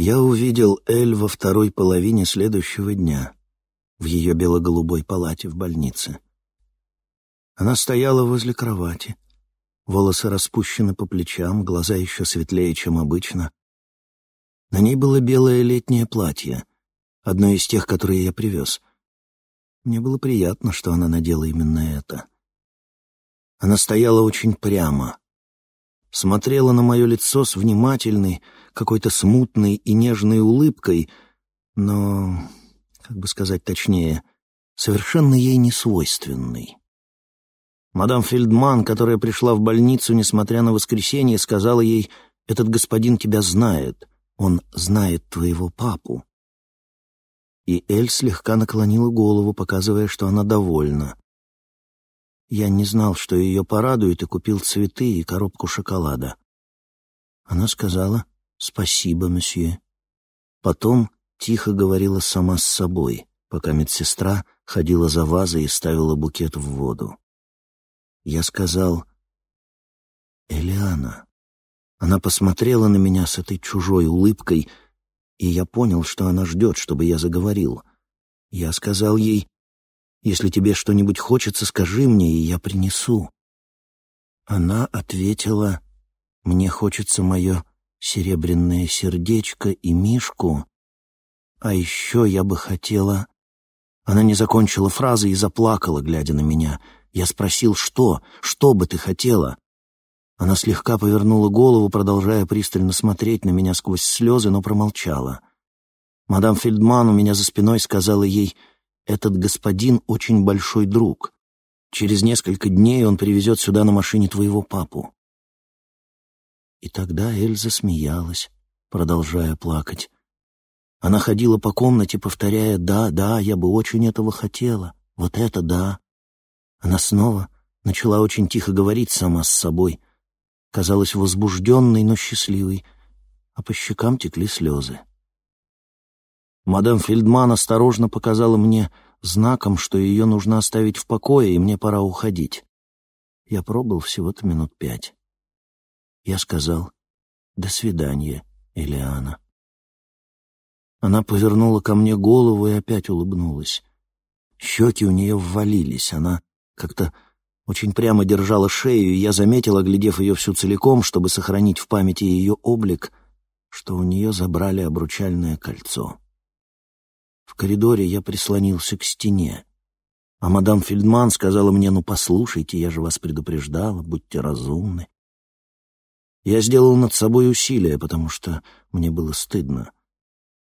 Я увидел Эль во второй половине следующего дня в ее бело-голубой палате в больнице. Она стояла возле кровати, волосы распущены по плечам, глаза еще светлее, чем обычно. На ней было белое летнее платье, одно из тех, которые я привез. Мне было приятно, что она надела именно это. Она стояла очень прямо, смотрела на мое лицо с внимательной, какой-то смутной и нежной улыбкой, но, как бы сказать точнее, совершенно ей не свойственной. Мадам Фельдман, которая пришла в больницу, несмотря на воскресенье, сказала ей, «Этот господин тебя знает, он знает твоего папу». И Эль слегка наклонила голову, показывая, что она довольна. Я не знал, что ее порадует, и купил цветы и коробку шоколада. Она сказала «Спасибо, месье». Потом тихо говорила сама с собой, пока медсестра ходила за вазой и ставила букет в воду. Я сказал «Элиана». Она посмотрела на меня с этой чужой улыбкой, и я понял, что она ждет, чтобы я заговорил. Я сказал ей если тебе что-нибудь хочется, скажи мне, и я принесу». Она ответила, «Мне хочется мое серебряное сердечко и мишку, а еще я бы хотела...» Она не закончила фразы и заплакала, глядя на меня. Я спросил, что? Что бы ты хотела? Она слегка повернула голову, продолжая пристально смотреть на меня сквозь слезы, но промолчала. Мадам Фельдман у меня за спиной сказала ей этот господин очень большой друг. Через несколько дней он привезет сюда на машине твоего папу». И тогда Эльза смеялась, продолжая плакать. Она ходила по комнате, повторяя «Да, да, я бы очень этого хотела. Вот это да». Она снова начала очень тихо говорить сама с собой. Казалась возбужденной, но счастливой, а по щекам текли слезы. Мадам Фельдман осторожно показала мне знаком, что ее нужно оставить в покое, и мне пора уходить. Я пробыл всего-то минут пять. Я сказал «До свидания, Элиана». Она повернула ко мне голову и опять улыбнулась. Щеки у нее ввалились, она как-то очень прямо держала шею, и я заметил, оглядев ее всю целиком, чтобы сохранить в памяти ее облик, что у нее забрали обручальное кольцо. В коридоре я прислонился к стене. А мадам Фельдман сказала мне, ну послушайте, я же вас предупреждала, будьте разумны. Я сделал над собой усилие, потому что мне было стыдно.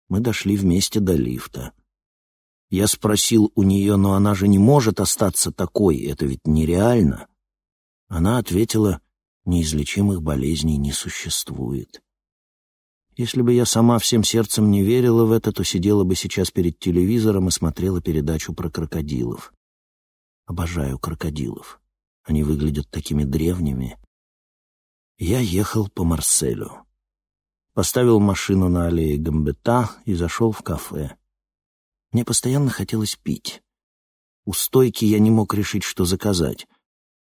Мы дошли вместе до лифта. Я спросил у нее, но она же не может остаться такой, это ведь нереально. Она ответила, неизлечимых болезней не существует. Если бы я сама всем сердцем не верила в это, то сидела бы сейчас перед телевизором и смотрела передачу про крокодилов. Обожаю крокодилов. Они выглядят такими древними. Я ехал по Марселю. Поставил машину на аллее Гамбета и зашел в кафе. Мне постоянно хотелось пить. У стойки я не мог решить, что заказать.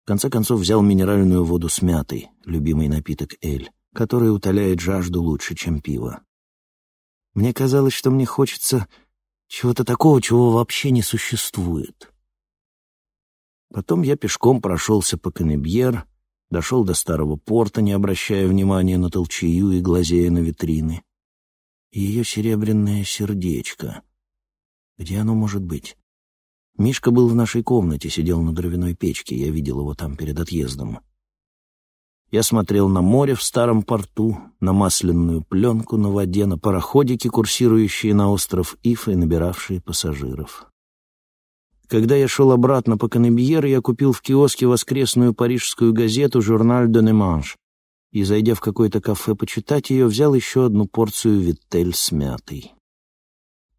В конце концов взял минеральную воду с мятой, любимый напиток Эль которое утоляет жажду лучше, чем пиво. Мне казалось, что мне хочется чего-то такого, чего вообще не существует. Потом я пешком прошелся по Канебьер, дошел до старого порта, не обращая внимания на толчею и глазея на витрины. Ее серебряное сердечко. Где оно может быть? Мишка был в нашей комнате, сидел на дровяной печке, я видел его там перед отъездом. Я смотрел на море в старом порту, на масляную пленку на воде, на пароходики, курсирующие на остров Иф и набиравшие пассажиров. Когда я шел обратно по Канебьер, я купил в киоске воскресную парижскую газету «Журналь де Неманш» и, зайдя в какое-то кафе почитать ее, взял еще одну порцию виттель с мятой.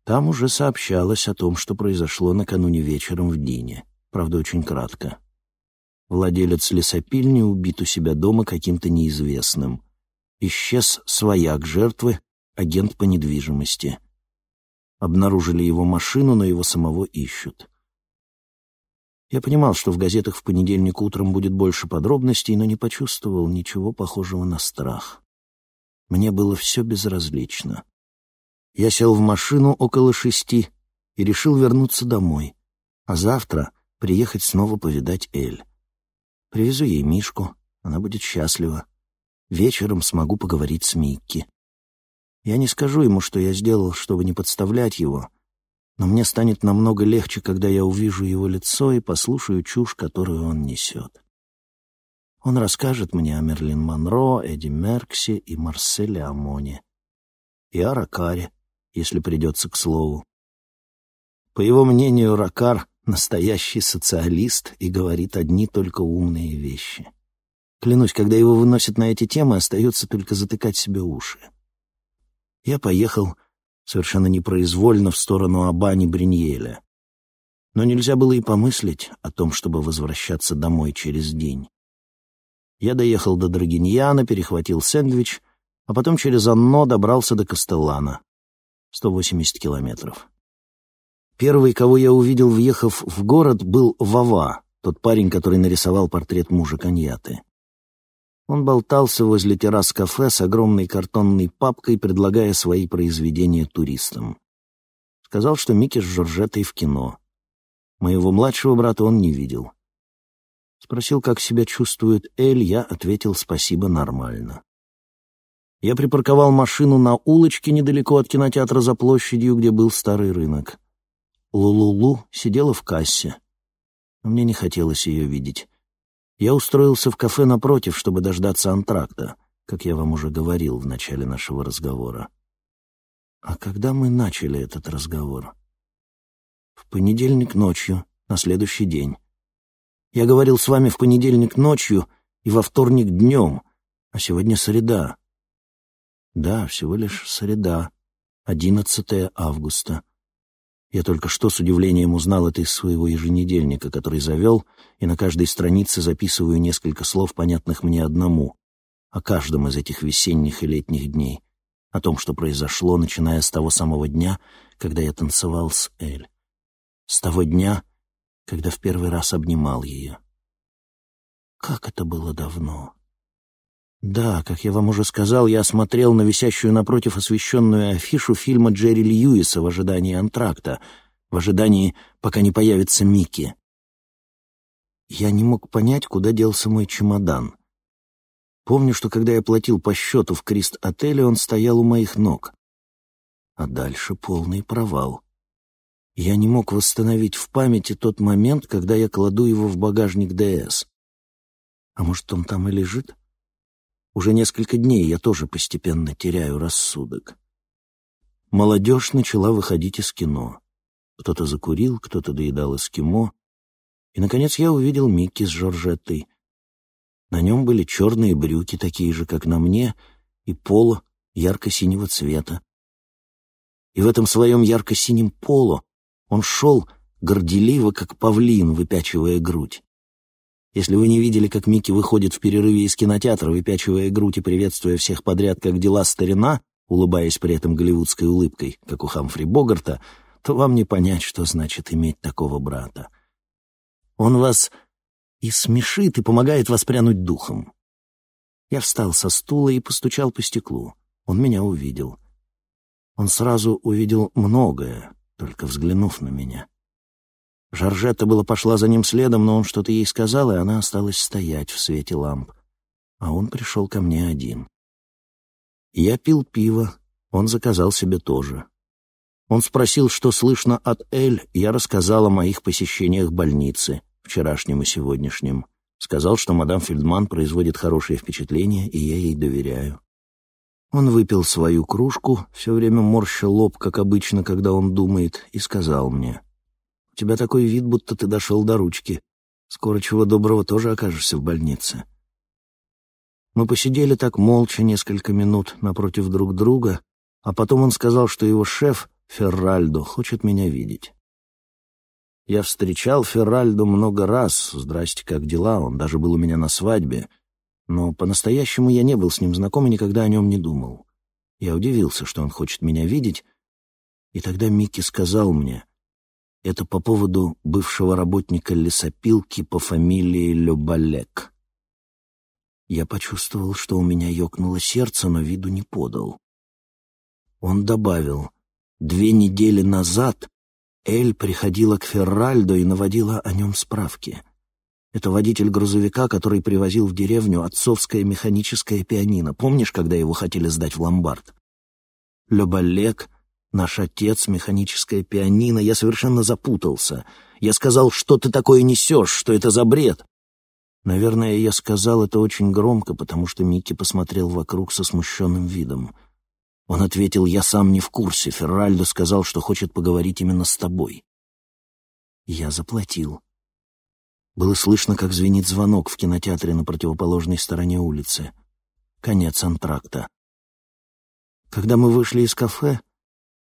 Там уже сообщалось о том, что произошло накануне вечером в Дине, правда, очень кратко. Владелец лесопильни убит у себя дома каким-то неизвестным. Исчез свояк жертвы, агент по недвижимости. Обнаружили его машину, но его самого ищут. Я понимал, что в газетах в понедельник утром будет больше подробностей, но не почувствовал ничего похожего на страх. Мне было все безразлично. Я сел в машину около шести и решил вернуться домой, а завтра приехать снова повидать Эль. Привезу ей Мишку, она будет счастлива. Вечером смогу поговорить с Микки. Я не скажу ему, что я сделал, чтобы не подставлять его, но мне станет намного легче, когда я увижу его лицо и послушаю чушь, которую он несет. Он расскажет мне о Мерлин Монро, Эдди Мерксе и Марселе Амоне. И о Ракаре, если придется к слову. По его мнению, Ракар — настоящий социалист и говорит одни только умные вещи. Клянусь, когда его выносят на эти темы, остается только затыкать себе уши. Я поехал совершенно непроизвольно в сторону Абани Бриньеля. Но нельзя было и помыслить о том, чтобы возвращаться домой через день. Я доехал до Драгиньяна, перехватил сэндвич, а потом через Анно добрался до Кастеллана. 180 километров. Первый, кого я увидел, въехав в город, был Вава, тот парень, который нарисовал портрет мужа Коньяты. Он болтался возле террас кафе с огромной картонной папкой, предлагая свои произведения туристам. Сказал, что Микки с Жоржетой в кино. Моего младшего брата он не видел. Спросил, как себя чувствует Эль, я ответил «спасибо, нормально». Я припарковал машину на улочке недалеко от кинотеатра за площадью, где был старый рынок. Лулулу сидела в кассе. Мне не хотелось ее видеть. Я устроился в кафе напротив, чтобы дождаться антракта, как я вам уже говорил в начале нашего разговора. А когда мы начали этот разговор? В понедельник ночью, на следующий день. Я говорил с вами в понедельник ночью и во вторник днем, а сегодня среда. Да, всего лишь среда, 11 августа. Я только что с удивлением узнал это из своего еженедельника, который завел, и на каждой странице записываю несколько слов, понятных мне одному, о каждом из этих весенних и летних дней, о том, что произошло, начиная с того самого дня, когда я танцевал с Эль, с того дня, когда в первый раз обнимал ее. Как это было давно! Да, как я вам уже сказал, я смотрел на висящую напротив освещенную афишу фильма Джерри Льюиса в ожидании антракта, в ожидании, пока не появится Микки. Я не мог понять, куда делся мой чемодан. Помню, что когда я платил по счету в Крист-отеле, он стоял у моих ног. А дальше полный провал. Я не мог восстановить в памяти тот момент, когда я кладу его в багажник ДС. А может, он там и лежит? — уже несколько дней я тоже постепенно теряю рассудок. Молодежь начала выходить из кино. Кто-то закурил, кто-то доедал эскимо. И, наконец, я увидел Микки с Жоржеттой. На нем были черные брюки, такие же, как на мне, и поло ярко-синего цвета. И в этом своем ярко-синем поло он шел горделиво, как павлин, выпячивая грудь. Если вы не видели, как Микки выходит в перерыве из кинотеатра, выпячивая грудь и приветствуя всех подряд, как дела старина, улыбаясь при этом голливудской улыбкой, как у Хамфри Богарта, то вам не понять, что значит иметь такого брата. Он вас и смешит, и помогает воспрянуть духом. Я встал со стула и постучал по стеклу. Он меня увидел. Он сразу увидел многое, только взглянув на меня. Жоржетта было пошла за ним следом, но он что-то ей сказал, и она осталась стоять в свете ламп. А он пришел ко мне один. Я пил пиво, он заказал себе тоже. Он спросил, что слышно от Эль, я рассказал о моих посещениях больницы, вчерашнем и сегодняшнем. Сказал, что мадам Фельдман производит хорошее впечатление, и я ей доверяю. Он выпил свою кружку, все время морща лоб, как обычно, когда он думает, и сказал мне — тебя такой вид, будто ты дошел до ручки. Скоро чего доброго тоже окажешься в больнице». Мы посидели так молча несколько минут напротив друг друга, а потом он сказал, что его шеф, Ферральдо, хочет меня видеть. Я встречал Ферральдо много раз, здрасте, как дела, он даже был у меня на свадьбе, но по-настоящему я не был с ним знаком и никогда о нем не думал. Я удивился, что он хочет меня видеть, и тогда Микки сказал мне, это по поводу бывшего работника лесопилки по фамилии Любалек. Я почувствовал, что у меня ёкнуло сердце, но виду не подал. Он добавил, Две недели назад Эль приходила к Ферральдо и наводила о нем справки. Это водитель грузовика, который привозил в деревню отцовское механическое пианино. Помнишь, когда его хотели сдать в ломбард? Лёбалек, наш отец, механическое пианино. Я совершенно запутался. Я сказал, что ты такое несешь, что это за бред? Наверное, я сказал это очень громко, потому что Микки посмотрел вокруг со смущенным видом. Он ответил, я сам не в курсе. Ферральдо сказал, что хочет поговорить именно с тобой. Я заплатил. Было слышно, как звенит звонок в кинотеатре на противоположной стороне улицы. Конец антракта. Когда мы вышли из кафе,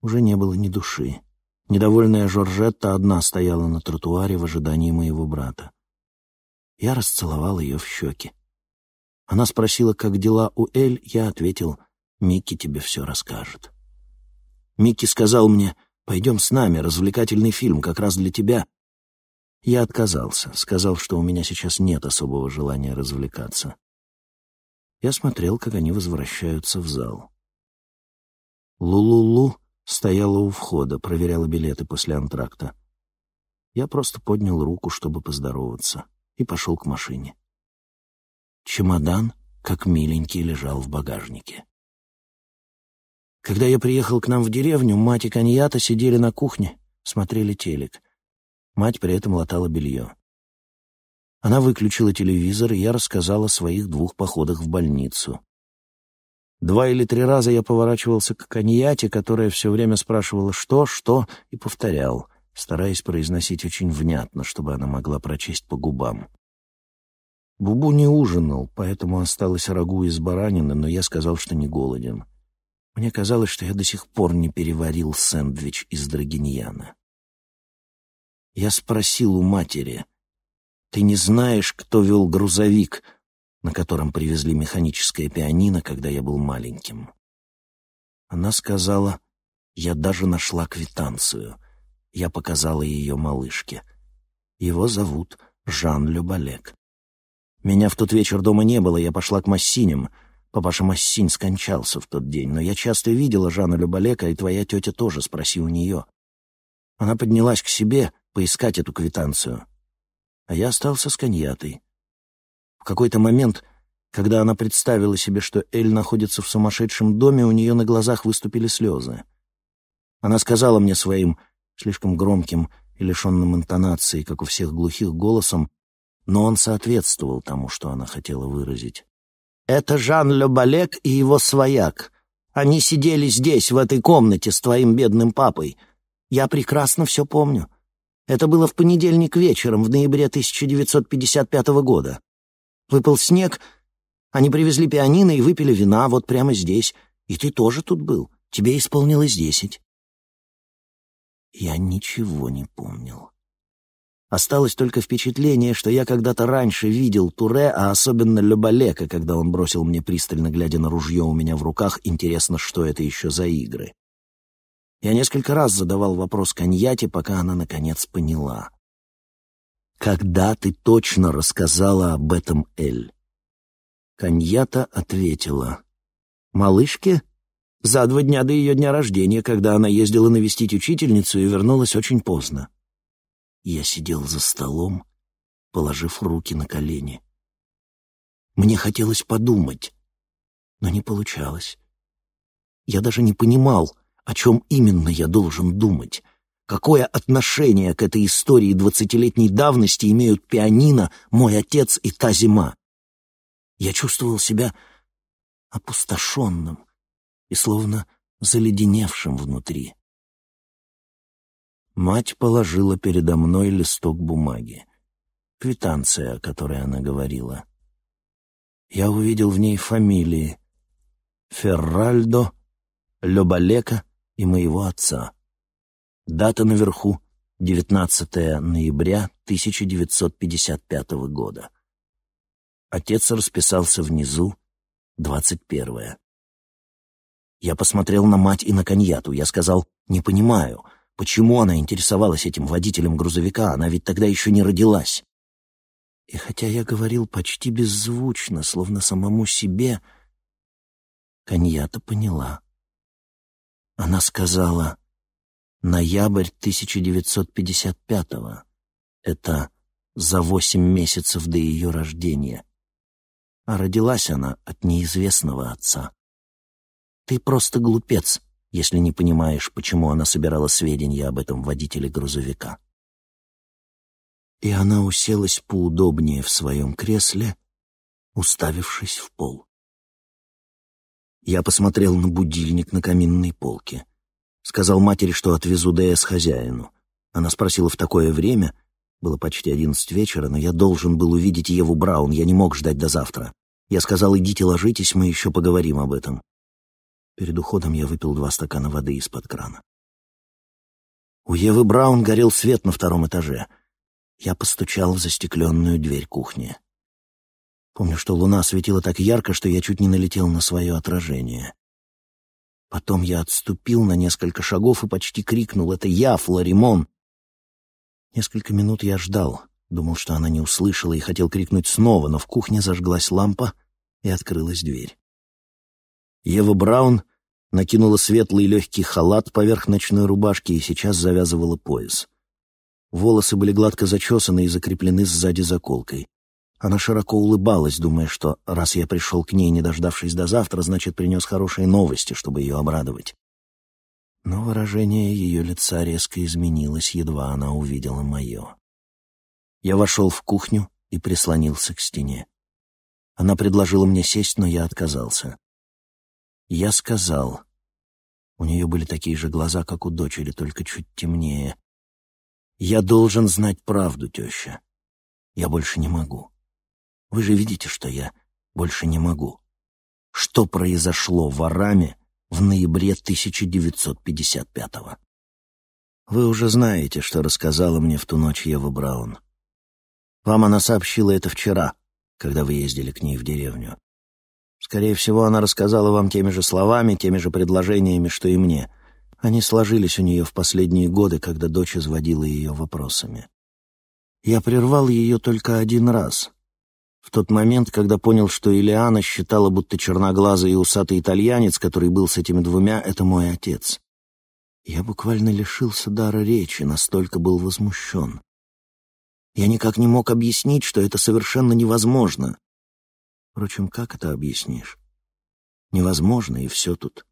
уже не было ни души. Недовольная Жоржетта одна стояла на тротуаре в ожидании моего брата. Я расцеловал ее в щеки. Она спросила, как дела у Эль, я ответил, Микки тебе все расскажет. Микки сказал мне, пойдем с нами, развлекательный фильм, как раз для тебя, я отказался, сказал, что у меня сейчас нет особого желания развлекаться. Я смотрел, как они возвращаются в зал. Лулулу стояла у входа, проверяла билеты после антракта. Я просто поднял руку, чтобы поздороваться, и пошел к машине. Чемодан, как миленький, лежал в багажнике. Когда я приехал к нам в деревню, мать и Каньята сидели на кухне, смотрели телек — Мать при этом латала белье. Она выключила телевизор, и я рассказал о своих двух походах в больницу. Два или три раза я поворачивался к коньяте, которая все время спрашивала «что?», «что?» и повторял, стараясь произносить очень внятно, чтобы она могла прочесть по губам. Бубу не ужинал, поэтому осталось рагу из баранины, но я сказал, что не голоден. Мне казалось, что я до сих пор не переварил сэндвич из драгиньяна. Я спросил у матери, «Ты не знаешь, кто вел грузовик, на котором привезли механическое пианино, когда я был маленьким?» Она сказала, «Я даже нашла квитанцию». Я показала ее малышке. Его зовут Жан Любалек. Меня в тот вечер дома не было, я пошла к Массиням. Папаша Массинь скончался в тот день, но я часто видела Жана Любалека, и твоя тетя тоже, спроси у нее. Она поднялась к себе, поискать эту квитанцию. А я остался с коньятой. В какой-то момент, когда она представила себе, что Эль находится в сумасшедшем доме, у нее на глазах выступили слезы. Она сказала мне своим слишком громким и лишенным интонации, как у всех глухих, голосом, но он соответствовал тому, что она хотела выразить. «Это Жан Лебалек и его свояк. Они сидели здесь, в этой комнате, с твоим бедным папой. Я прекрасно все помню. Это было в понедельник вечером, в ноябре 1955 года. Выпал снег, они привезли пианино и выпили вина вот прямо здесь. И ты тоже тут был. Тебе исполнилось десять. Я ничего не помнил. Осталось только впечатление, что я когда-то раньше видел Туре, а особенно Любалека, когда он бросил мне пристально, глядя на ружье у меня в руках, интересно, что это еще за игры. Я несколько раз задавал вопрос Каньяте, пока она, наконец, поняла. «Когда ты точно рассказала об этом Эль?» Каньята ответила. «Малышке? За два дня до ее дня рождения, когда она ездила навестить учительницу и вернулась очень поздно». Я сидел за столом, положив руки на колени. Мне хотелось подумать, но не получалось. Я даже не понимал, о чем именно я должен думать? Какое отношение к этой истории двадцатилетней давности имеют пианино, мой отец и та зима? Я чувствовал себя опустошенным и словно заледеневшим внутри. Мать положила передо мной листок бумаги. Квитанция, о которой она говорила. Я увидел в ней фамилии Ферральдо, Лёбалека и моего отца. Дата наверху — 19 ноября 1955 года. Отец расписался внизу — 21 Я посмотрел на мать и на коньяту. Я сказал, не понимаю, почему она интересовалась этим водителем грузовика, она ведь тогда еще не родилась. И хотя я говорил почти беззвучно, словно самому себе, коньята поняла. Она сказала, Ноябрь 1955-го. Это за восемь месяцев до ее рождения. А родилась она от неизвестного отца. Ты просто глупец, если не понимаешь, почему она собирала сведения об этом водителе грузовика. И она уселась поудобнее в своем кресле, уставившись в пол. Я посмотрел на будильник на каминной полке. Сказал матери, что отвезу ДС хозяину. Она спросила в такое время. Было почти одиннадцать вечера, но я должен был увидеть Еву Браун, я не мог ждать до завтра. Я сказал, идите ложитесь, мы еще поговорим об этом. Перед уходом я выпил два стакана воды из-под крана. У Евы Браун горел свет на втором этаже. Я постучал в застекленную дверь кухни. Помню, что луна светила так ярко, что я чуть не налетел на свое отражение. Потом я отступил на несколько шагов и почти крикнул «Это я, Флоримон!». Несколько минут я ждал, думал, что она не услышала и хотел крикнуть снова, но в кухне зажглась лампа и открылась дверь. Ева Браун накинула светлый легкий халат поверх ночной рубашки и сейчас завязывала пояс. Волосы были гладко зачесаны и закреплены сзади заколкой. Она широко улыбалась, думая, что раз я пришел к ней, не дождавшись до завтра, значит, принес хорошие новости, чтобы ее обрадовать. Но выражение ее лица резко изменилось, едва она увидела мое. Я вошел в кухню и прислонился к стене. Она предложила мне сесть, но я отказался. Я сказал. У нее были такие же глаза, как у дочери, только чуть темнее. «Я должен знать правду, теща. Я больше не могу. Вы же видите, что я больше не могу. Что произошло в Араме в ноябре 1955-го? Вы уже знаете, что рассказала мне в ту ночь Ева Браун. Вам она сообщила это вчера, когда вы ездили к ней в деревню. Скорее всего, она рассказала вам теми же словами, теми же предложениями, что и мне. Они сложились у нее в последние годы, когда дочь изводила ее вопросами. Я прервал ее только один раз, в тот момент, когда понял, что Илиана считала, будто черноглазый и усатый итальянец, который был с этими двумя, — это мой отец. Я буквально лишился дара речи, настолько был возмущен. Я никак не мог объяснить, что это совершенно невозможно. Впрочем, как это объяснишь? Невозможно, и все тут.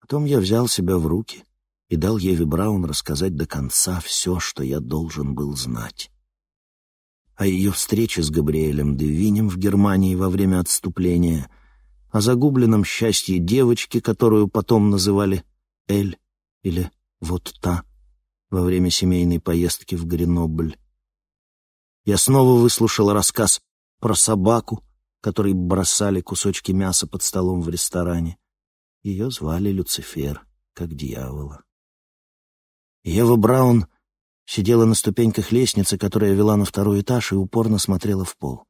Потом я взял себя в руки и дал Еве Браун рассказать до конца все, что я должен был знать о ее встрече с Габриэлем Девинем в Германии во время отступления, о загубленном счастье девочки, которую потом называли Эль или вот та во время семейной поездки в Гренобль. Я снова выслушал рассказ про собаку, которой бросали кусочки мяса под столом в ресторане. Ее звали Люцифер, как дьявола. Ева Браун сидела на ступеньках лестницы, которая вела на второй этаж, и упорно смотрела в пол.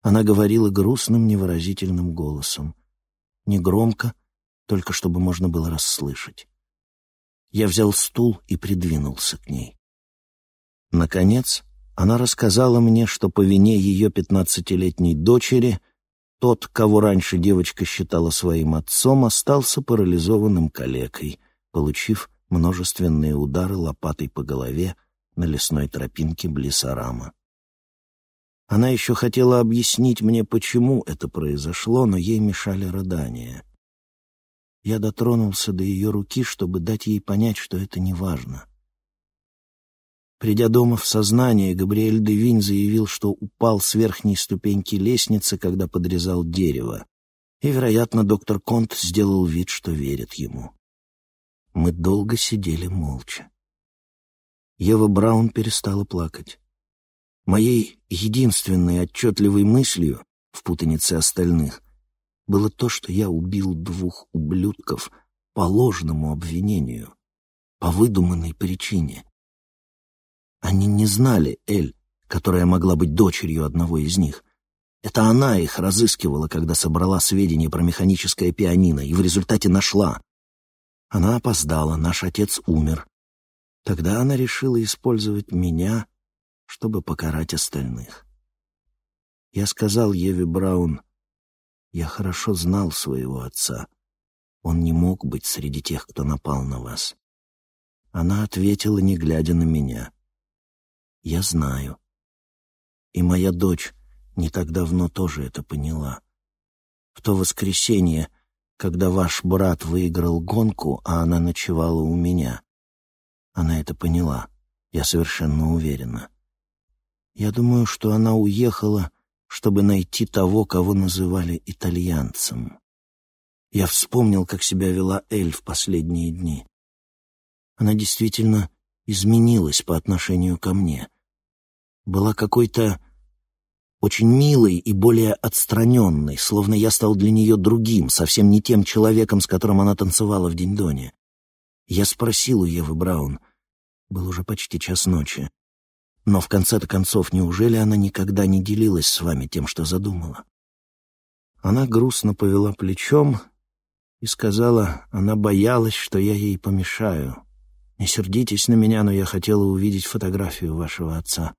Она говорила грустным, невыразительным голосом. Негромко, только чтобы можно было расслышать. Я взял стул и придвинулся к ней. Наконец, она рассказала мне, что по вине ее пятнадцатилетней дочери тот, кого раньше девочка считала своим отцом, остался парализованным калекой, получив множественные удары лопатой по голове на лесной тропинке близ Арама. Она еще хотела объяснить мне, почему это произошло, но ей мешали рыдания. Я дотронулся до ее руки, чтобы дать ей понять, что это не важно. Придя дома в сознание, Габриэль Девинь заявил, что упал с верхней ступеньки лестницы, когда подрезал дерево, и, вероятно, доктор Конт сделал вид, что верит ему. Мы долго сидели молча. Ева Браун перестала плакать. Моей единственной отчетливой мыслью в путанице остальных было то, что я убил двух ублюдков по ложному обвинению, по выдуманной причине. Они не знали Эль, которая могла быть дочерью одного из них. Это она их разыскивала, когда собрала сведения про механическое пианино, и в результате нашла. Она опоздала, наш отец умер. Тогда она решила использовать меня, чтобы покарать остальных. Я сказал Еве Браун, я хорошо знал своего отца. Он не мог быть среди тех, кто напал на вас. Она ответила, не глядя на меня. «Я знаю. И моя дочь не так давно тоже это поняла. В то воскресенье, когда ваш брат выиграл гонку, а она ночевала у меня. Она это поняла, я совершенно уверена. Я думаю, что она уехала, чтобы найти того, кого называли итальянцем. Я вспомнил, как себя вела Эль в последние дни. Она действительно изменилась по отношению ко мне. Была какой-то очень милой и более отстраненной, словно я стал для нее другим, совсем не тем человеком, с которым она танцевала в День-Доне. Я спросил у Евы Браун. Был уже почти час ночи. Но в конце-то концов, неужели она никогда не делилась с вами тем, что задумала? Она грустно повела плечом и сказала, она боялась, что я ей помешаю. Не сердитесь на меня, но я хотела увидеть фотографию вашего отца.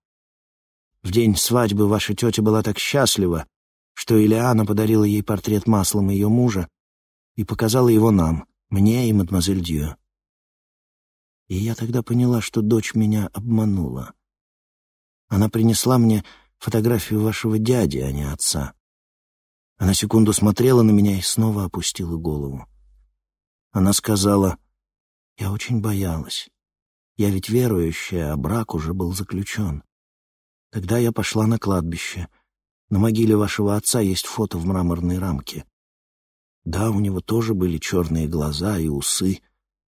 В день свадьбы ваша тетя была так счастлива, что Илиана подарила ей портрет маслом ее мужа и показала его нам, мне и мадемуазель Дью. И я тогда поняла, что дочь меня обманула. Она принесла мне фотографию вашего дяди, а не отца. Она секунду смотрела на меня и снова опустила голову. Она сказала, «Я очень боялась. Я ведь верующая, а брак уже был заключен. Тогда я пошла на кладбище. На могиле вашего отца есть фото в мраморной рамке. Да, у него тоже были черные глаза и усы.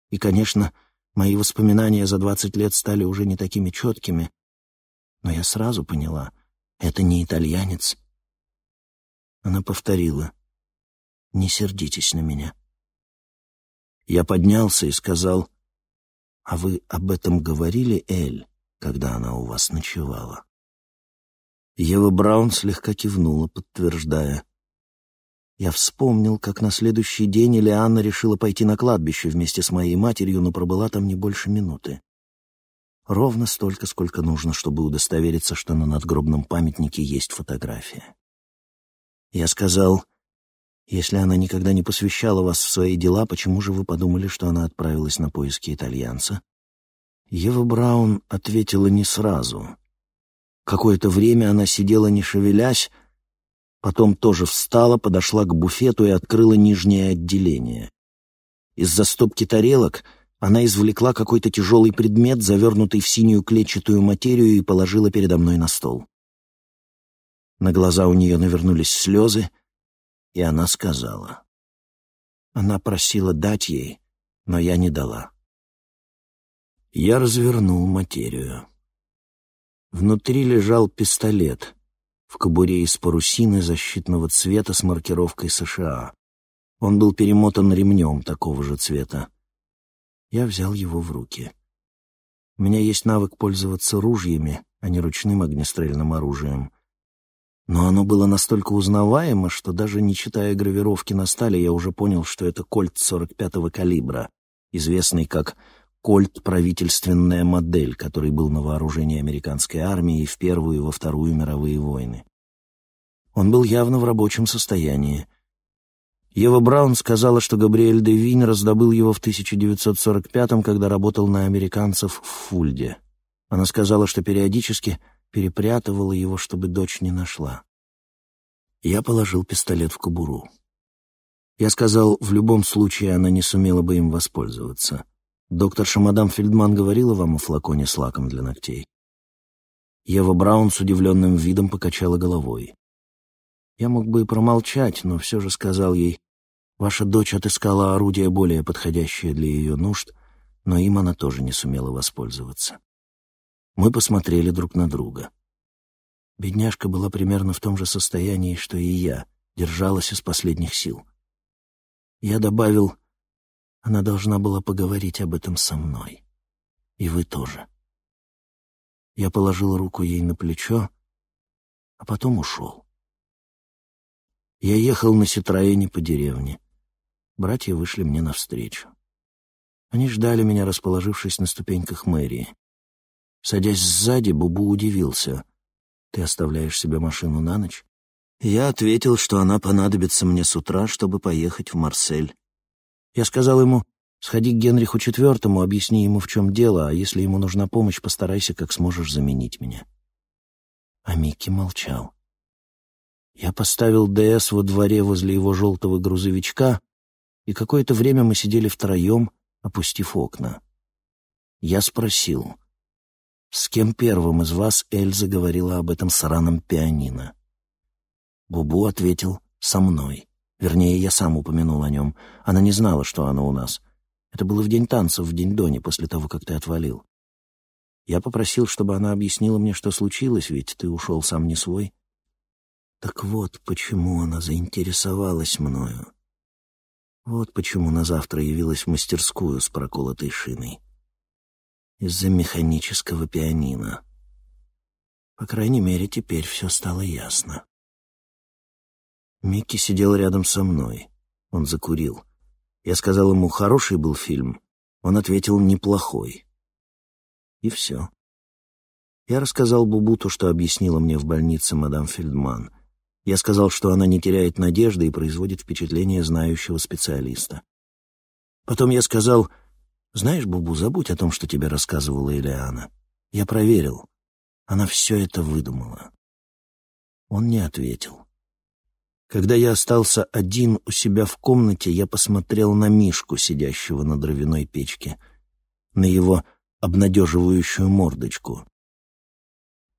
И, конечно, мои воспоминания за двадцать лет стали уже не такими четкими. Но я сразу поняла, это не итальянец, она повторила. «Не сердитесь на меня». Я поднялся и сказал, «А вы об этом говорили, Эль, когда она у вас ночевала?» Ева Браун слегка кивнула, подтверждая. Я вспомнил, как на следующий день Элианна решила пойти на кладбище вместе с моей матерью, но пробыла там не больше минуты. Ровно столько, сколько нужно, чтобы удостовериться, что на надгробном памятнике есть фотография. Я сказал, если она никогда не посвящала вас в свои дела, почему же вы подумали, что она отправилась на поиски итальянца? Ева Браун ответила не сразу. Какое-то время она сидела, не шевелясь, потом тоже встала, подошла к буфету и открыла нижнее отделение. Из-за стопки тарелок она извлекла какой-то тяжелый предмет, завернутый в синюю клетчатую материю, и положила передо мной на стол. На глаза у нее навернулись слезы, и она сказала. Она просила дать ей, но я не дала. Я развернул материю. Внутри лежал пистолет в кобуре из парусины защитного цвета с маркировкой США. Он был перемотан ремнем такого же цвета. Я взял его в руки. У меня есть навык пользоваться ружьями, а не ручным огнестрельным оружием. Но оно было настолько узнаваемо, что даже не читая гравировки на стали, я уже понял, что это кольт 45-го калибра, известный как кольт правительственная модель, который был на вооружении американской армии в Первую и во Вторую мировые войны. Он был явно в рабочем состоянии. Ева Браун сказала, что Габриэль де Винь раздобыл его в 1945-м, когда работал на американцев в Фульде. Она сказала, что периодически перепрятывала его, чтобы дочь не нашла. Я положил пистолет в кобуру. Я сказал, в любом случае она не сумела бы им воспользоваться. Доктор Шамадам Фельдман говорила вам о флаконе с лаком для ногтей. Ева Браун с удивленным видом покачала головой. Я мог бы и промолчать, но все же сказал ей, «Ваша дочь отыскала орудие более подходящее для ее нужд, но им она тоже не сумела воспользоваться». Мы посмотрели друг на друга. Бедняжка была примерно в том же состоянии, что и я, держалась из последних сил. Я добавил, она должна была поговорить об этом со мной. И вы тоже. Я положил руку ей на плечо, а потом ушел. Я ехал на Ситроэне по деревне. Братья вышли мне навстречу. Они ждали меня, расположившись на ступеньках мэрии. Садясь сзади, Бубу удивился. «Ты оставляешь себе машину на ночь?» Я ответил, что она понадобится мне с утра, чтобы поехать в Марсель. Я сказал ему, Сходи к Генриху IV, объясни ему, в чем дело, а если ему нужна помощь, постарайся, как сможешь заменить меня». А Микки молчал. Я поставил ДС во дворе возле его желтого грузовичка, и какое-то время мы сидели втроем, опустив окна. Я спросил, с кем первым из вас Эльза говорила об этом сраном пианино? Бубу ответил, со мной. Вернее, я сам упомянул о нем. Она не знала, что оно у нас. Это было в день танцев, в день Дони, после того, как ты отвалил. Я попросил, чтобы она объяснила мне, что случилось, ведь ты ушел сам не свой. Так вот, почему она заинтересовалась мною. Вот почему на завтра явилась в мастерскую с проколотой шиной. Из-за механического пианино. По крайней мере, теперь все стало ясно. Микки сидел рядом со мной. Он закурил. Я сказал ему, хороший был фильм. Он ответил, неплохой. И все. Я рассказал Бубу то, что объяснила мне в больнице мадам Фельдман. Я сказал, что она не теряет надежды и производит впечатление знающего специалиста. Потом я сказал, «Знаешь, Бубу, забудь о том, что тебе рассказывала Элиана. Я проверил. Она все это выдумала». Он не ответил. Когда я остался один у себя в комнате, я посмотрел на Мишку, сидящего на дровяной печке, на его обнадеживающую мордочку.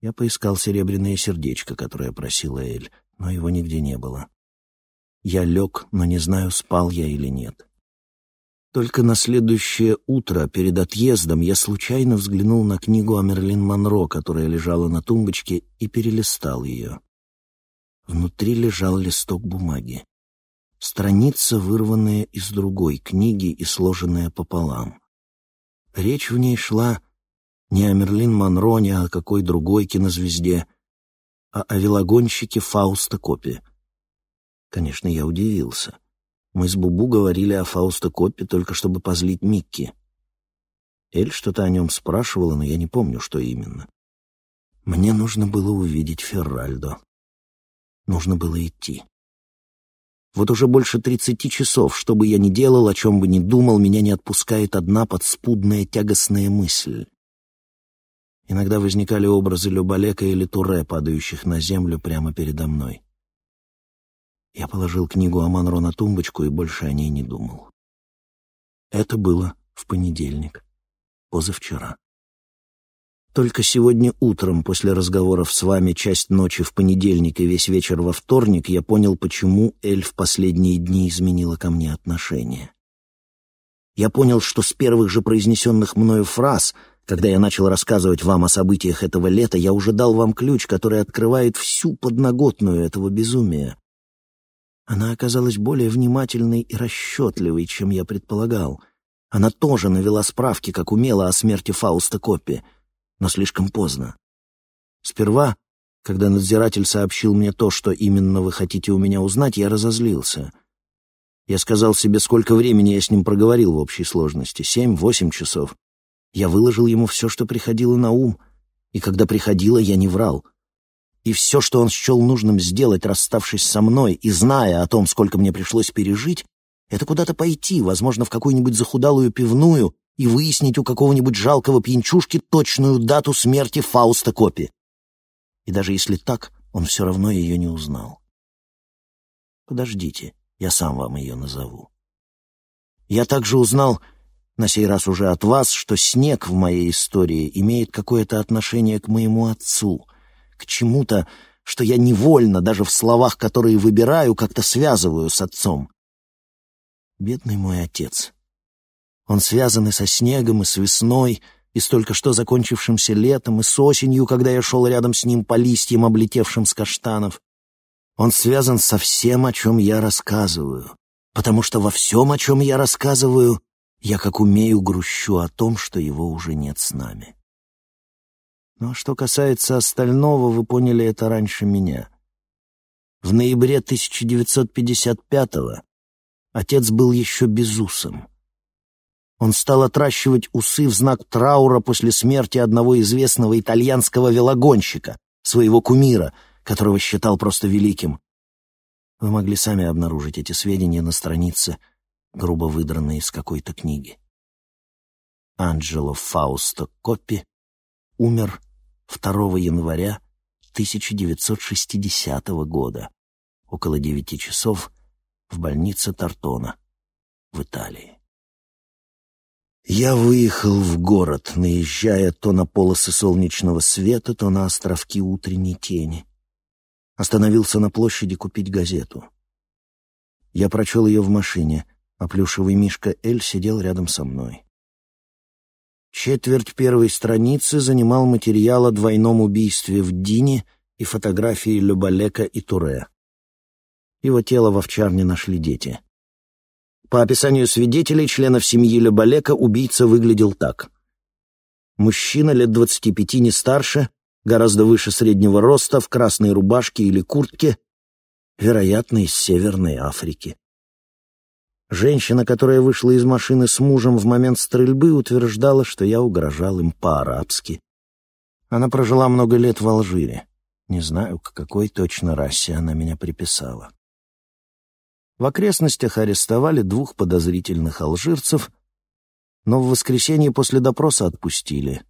Я поискал серебряное сердечко, которое просила Эль но его нигде не было. Я лег, но не знаю, спал я или нет. Только на следующее утро, перед отъездом, я случайно взглянул на книгу о Мерлин Монро, которая лежала на тумбочке, и перелистал ее. Внутри лежал листок бумаги. Страница, вырванная из другой книги и сложенная пополам. Речь в ней шла не о Мерлин Монро, не о какой другой кинозвезде, а о велогонщике Фауста Копи. Конечно, я удивился. Мы с Бубу говорили о Фауста Копи только чтобы позлить Микки. Эль что-то о нем спрашивала, но я не помню, что именно. Мне нужно было увидеть Ферральдо. Нужно было идти. Вот уже больше тридцати часов, что бы я ни делал, о чем бы ни думал, меня не отпускает одна подспудная тягостная мысль. Иногда возникали образы Любалека или Туре, падающих на землю прямо передо мной. Я положил книгу о Монро на тумбочку и больше о ней не думал. Это было в понедельник, позавчера. Только сегодня утром, после разговоров с вами, часть ночи в понедельник и весь вечер во вторник, я понял, почему Эль в последние дни изменила ко мне отношение. Я понял, что с первых же произнесенных мною фраз — когда я начал рассказывать вам о событиях этого лета, я уже дал вам ключ, который открывает всю подноготную этого безумия. Она оказалась более внимательной и расчетливой, чем я предполагал. Она тоже навела справки, как умела, о смерти Фауста Коппи, но слишком поздно. Сперва, когда надзиратель сообщил мне то, что именно вы хотите у меня узнать, я разозлился. Я сказал себе, сколько времени я с ним проговорил в общей сложности — семь-восемь часов. Я выложил ему все, что приходило на ум, и когда приходило, я не врал. И все, что он счел нужным сделать, расставшись со мной и зная о том, сколько мне пришлось пережить, это куда-то пойти, возможно, в какую-нибудь захудалую пивную и выяснить у какого-нибудь жалкого пьянчушки точную дату смерти Фауста Копи. И даже если так, он все равно ее не узнал. Подождите, я сам вам ее назову. Я также узнал, на сей раз уже от вас, что снег в моей истории имеет какое-то отношение к моему отцу, к чему-то, что я невольно, даже в словах, которые выбираю, как-то связываю с отцом. Бедный мой отец. Он связан и со снегом, и с весной, и с только что закончившимся летом, и с осенью, когда я шел рядом с ним по листьям, облетевшим с каштанов. Он связан со всем, о чем я рассказываю, потому что во всем, о чем я рассказываю, я как умею грущу о том, что его уже нет с нами. Но что касается остального, вы поняли это раньше меня. В ноябре 1955-го отец был еще безусом. Он стал отращивать усы в знак траура после смерти одного известного итальянского велогонщика, своего кумира, которого считал просто великим. Вы могли сами обнаружить эти сведения на странице грубо выдранные из какой-то книги. Анджело Фаусто Коппи умер 2 января 1960 года, около девяти часов, в больнице Тартона в Италии. Я выехал в город, наезжая то на полосы солнечного света, то на островки утренней тени. Остановился на площади купить газету. Я прочел ее в машине, а плюшевый мишка Эль сидел рядом со мной. Четверть первой страницы занимал материал о двойном убийстве в Дине и фотографии Любалека и Туре. Его тело в овчарне нашли дети. По описанию свидетелей, членов семьи Лебалека, убийца выглядел так. Мужчина лет двадцати пяти, не старше, гораздо выше среднего роста, в красной рубашке или куртке, вероятно, из Северной Африки. Женщина, которая вышла из машины с мужем в момент стрельбы, утверждала, что я угрожал им по-арабски. Она прожила много лет в Алжире. Не знаю, к какой точно расе она меня приписала. В окрестностях арестовали двух подозрительных алжирцев, но в воскресенье после допроса отпустили.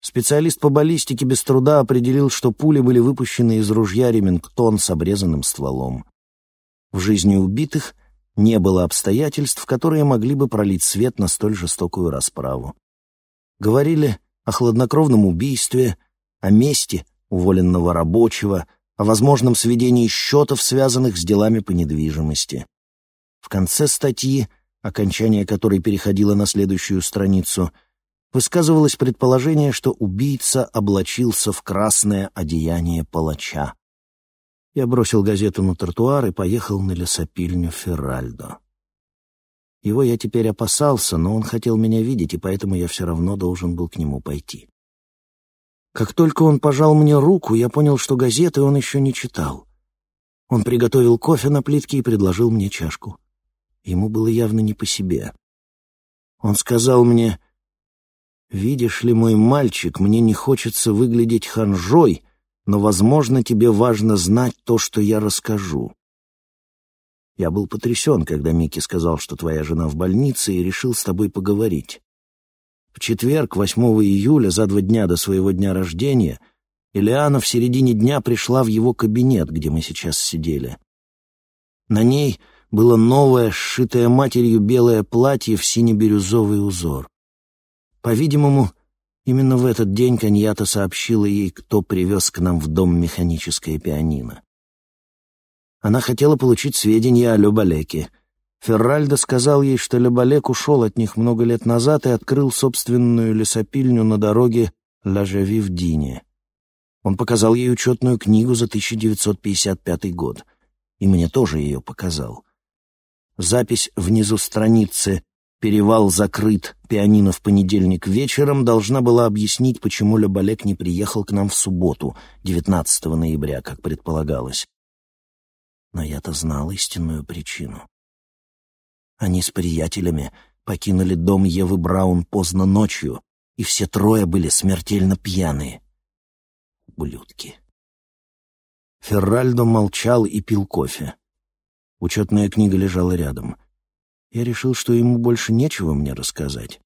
Специалист по баллистике без труда определил, что пули были выпущены из ружья «Ремингтон» с обрезанным стволом. В жизни убитых не было обстоятельств, которые могли бы пролить свет на столь жестокую расправу. Говорили о хладнокровном убийстве, о мести уволенного рабочего, о возможном сведении счетов, связанных с делами по недвижимости. В конце статьи, окончание которой переходило на следующую страницу, высказывалось предположение, что убийца облачился в красное одеяние палача. Я бросил газету на тротуар и поехал на лесопильню Ферральдо. Его я теперь опасался, но он хотел меня видеть, и поэтому я все равно должен был к нему пойти. Как только он пожал мне руку, я понял, что газеты он еще не читал. Он приготовил кофе на плитке и предложил мне чашку. Ему было явно не по себе. Он сказал мне, «Видишь ли, мой мальчик, мне не хочется выглядеть ханжой, но, возможно, тебе важно знать то, что я расскажу». Я был потрясен, когда Микки сказал, что твоя жена в больнице, и решил с тобой поговорить. В четверг, 8 июля, за два дня до своего дня рождения, Элиана в середине дня пришла в его кабинет, где мы сейчас сидели. На ней было новое, сшитое матерью белое платье в сине-бирюзовый узор. По-видимому, именно в этот день Каньята сообщила ей, кто привез к нам в дом механическое пианино. Она хотела получить сведения о Любалеке — Ферральдо сказал ей, что Лебалек ушел от них много лет назад и открыл собственную лесопильню на дороге Лажеви в Дине. Он показал ей учетную книгу за 1955 год. И мне тоже ее показал. Запись внизу страницы «Перевал закрыт, пианино в понедельник вечером» должна была объяснить, почему Лебалек не приехал к нам в субботу, 19 ноября, как предполагалось. Но я-то знал истинную причину. Они с приятелями покинули дом Евы Браун поздно ночью, и все трое были смертельно пьяные. Ублюдки. Ферральдо молчал и пил кофе. Учетная книга лежала рядом. Я решил, что ему больше нечего мне рассказать.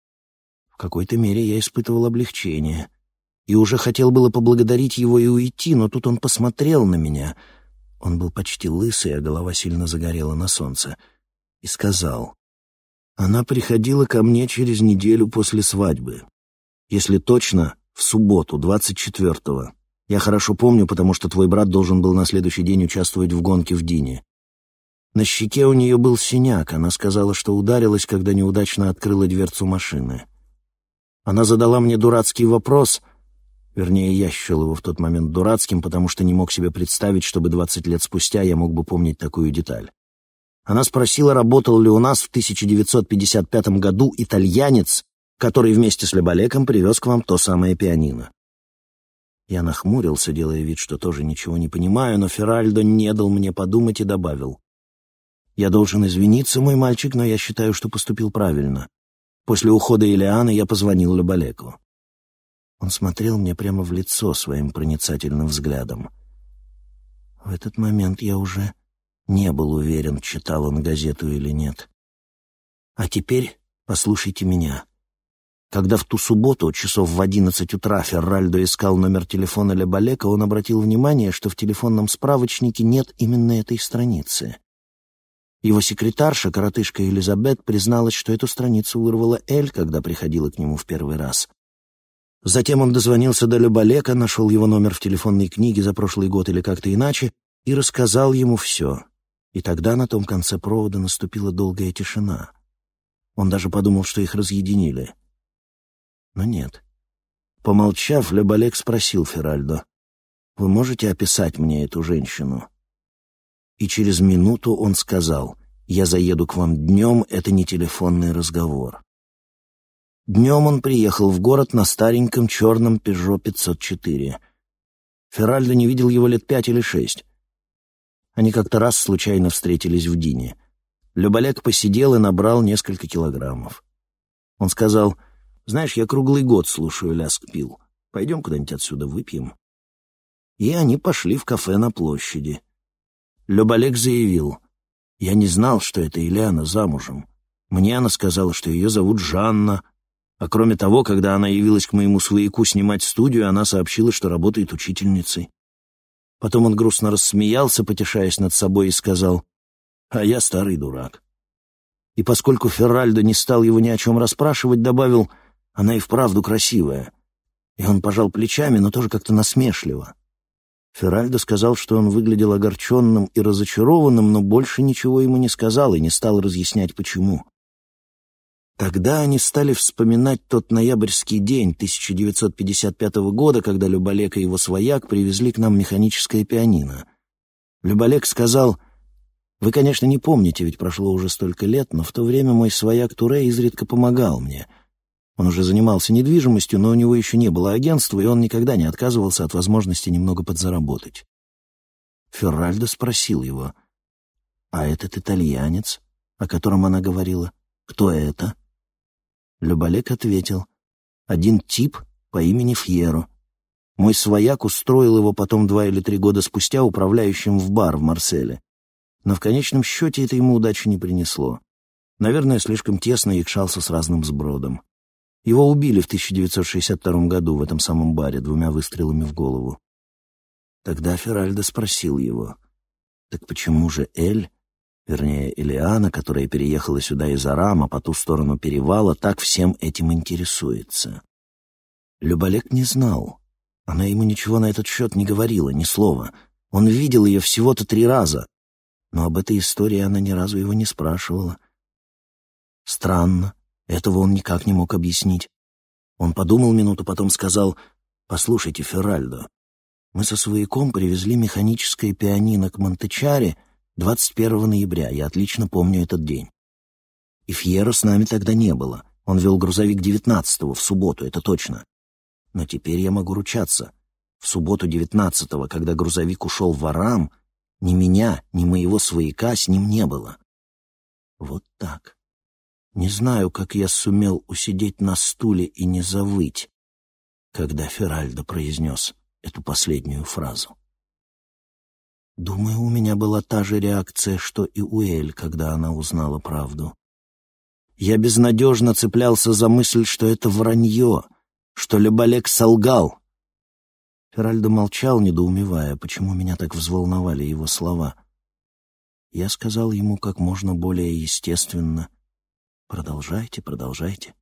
В какой-то мере я испытывал облегчение. И уже хотел было поблагодарить его и уйти, но тут он посмотрел на меня. Он был почти лысый, а голова сильно загорела на солнце — и сказал, «Она приходила ко мне через неделю после свадьбы. Если точно, в субботу, 24-го. Я хорошо помню, потому что твой брат должен был на следующий день участвовать в гонке в Дине. На щеке у нее был синяк. Она сказала, что ударилась, когда неудачно открыла дверцу машины. Она задала мне дурацкий вопрос, вернее, я счел его в тот момент дурацким, потому что не мог себе представить, чтобы 20 лет спустя я мог бы помнить такую деталь. Она спросила, работал ли у нас в 1955 году итальянец, который вместе с Лебалеком привез к вам то самое пианино. Я нахмурился, делая вид, что тоже ничего не понимаю, но Феральдо не дал мне подумать и добавил. «Я должен извиниться, мой мальчик, но я считаю, что поступил правильно. После ухода Илианы я позвонил Лебалеку». Он смотрел мне прямо в лицо своим проницательным взглядом. В этот момент я уже не был уверен, читал он газету или нет. А теперь послушайте меня. Когда в ту субботу, часов в одиннадцать утра, Ферральдо искал номер телефона Лебалека, он обратил внимание, что в телефонном справочнике нет именно этой страницы. Его секретарша, коротышка Элизабет, призналась, что эту страницу вырвала Эль, когда приходила к нему в первый раз. Затем он дозвонился до Лебалека, нашел его номер в телефонной книге за прошлый год или как-то иначе, и рассказал ему все. И тогда на том конце провода наступила долгая тишина. Он даже подумал, что их разъединили — но нет. Помолчав, Лебалек спросил Феральдо, «Вы можете описать мне эту женщину?» И через минуту он сказал, «Я заеду к вам днем, это не телефонный разговор». Днем он приехал в город на стареньком черном «Пежо 504». Феральдо не видел его лет пять или шесть. Они как-то раз случайно встретились в Дине. Люболек посидел и набрал несколько килограммов. Он сказал, знаешь, я круглый год слушаю ляск пил. Пойдем куда-нибудь отсюда выпьем. И они пошли в кафе на площади. Люболек заявил, я не знал, что это Ильяна замужем. Мне она сказала, что ее зовут Жанна. А кроме того, когда она явилась к моему свояку снимать студию, она сообщила, что работает учительницей. Потом он грустно рассмеялся, потешаясь над собой, и сказал, «А я старый дурак». И поскольку Ферральдо не стал его ни о чем расспрашивать, добавил, она и вправду красивая. И он пожал плечами, но тоже как-то насмешливо. Феральдо сказал, что он выглядел огорченным и разочарованным, но больше ничего ему не сказал и не стал разъяснять, почему. Тогда они стали вспоминать тот ноябрьский день 1955 года, когда Люболек и его свояк привезли к нам механическое пианино. Люболек сказал, «Вы, конечно, не помните, ведь прошло уже столько лет, но в то время мой свояк Туре изредка помогал мне. Он уже занимался недвижимостью, но у него еще не было агентства, и он никогда не отказывался от возможности немного подзаработать. Ферральдо спросил его, «А этот итальянец, о котором она говорила, кто это?» Люболек ответил, «Один тип по имени Фьеро. Мой свояк устроил его потом два или три года спустя управляющим в бар в Марселе. Но в конечном счете это ему удачи не принесло. Наверное, слишком тесно якшался с разным сбродом. Его убили в 1962 году в этом самом баре двумя выстрелами в голову. Тогда Феральдо спросил его, «Так почему же Эль, вернее, Элиана, которая переехала сюда из Арама по ту сторону перевала, так всем этим интересуется?» Люболек не знал. Она ему ничего на этот счет не говорила, ни слова. Он видел ее всего-то три раза, но об этой истории она ни разу его не спрашивала. Странно. Этого он никак не мог объяснить. Он подумал минуту, потом сказал, «Послушайте, Ферральдо, мы со свояком привезли механическое пианино к Монтечаре 21 ноября, я отлично помню этот день. И Фьера с нами тогда не было, он вел грузовик 19-го, в субботу, это точно. Но теперь я могу ручаться. В субботу 19-го, когда грузовик ушел в Арам, ни меня, ни моего свояка с ним не было. Вот так. Не знаю, как я сумел усидеть на стуле и не завыть, когда Феральдо произнес эту последнюю фразу. Думаю, у меня была та же реакция, что и у Эль, когда она узнала правду. Я безнадежно цеплялся за мысль, что это вранье, что Лебалек солгал. Феральдо молчал, недоумевая, почему меня так взволновали его слова. Я сказал ему как можно более естественно — Продолжайте, продолжайте.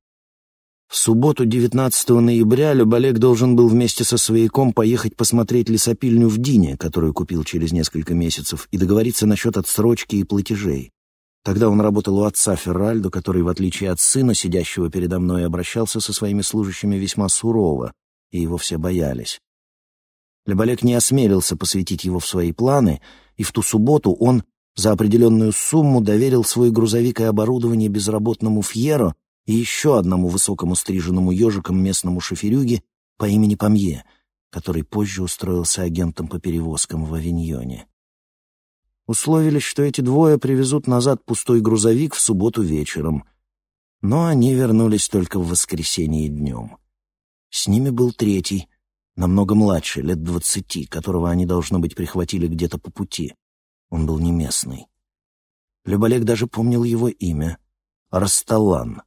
В субботу, 19 ноября, Люболек должен был вместе со свояком поехать посмотреть лесопильню в Дине, которую купил через несколько месяцев, и договориться насчет отсрочки и платежей. Тогда он работал у отца Ферральдо, который, в отличие от сына, сидящего передо мной, обращался со своими служащими весьма сурово, и его все боялись. Леболек не осмелился посвятить его в свои планы, и в ту субботу он за определенную сумму доверил свой грузовик и оборудование безработному Фьеро и еще одному высокому стриженному ежиком местному шоферюге по имени Памье, который позже устроился агентом по перевозкам в Авиньоне. Условились, что эти двое привезут назад пустой грузовик в субботу вечером, но они вернулись только в воскресенье днем. С ними был третий, намного младше, лет двадцати, которого они, должно быть, прихватили где-то по пути. Он был не местный. Люболек даже помнил его имя Расталан.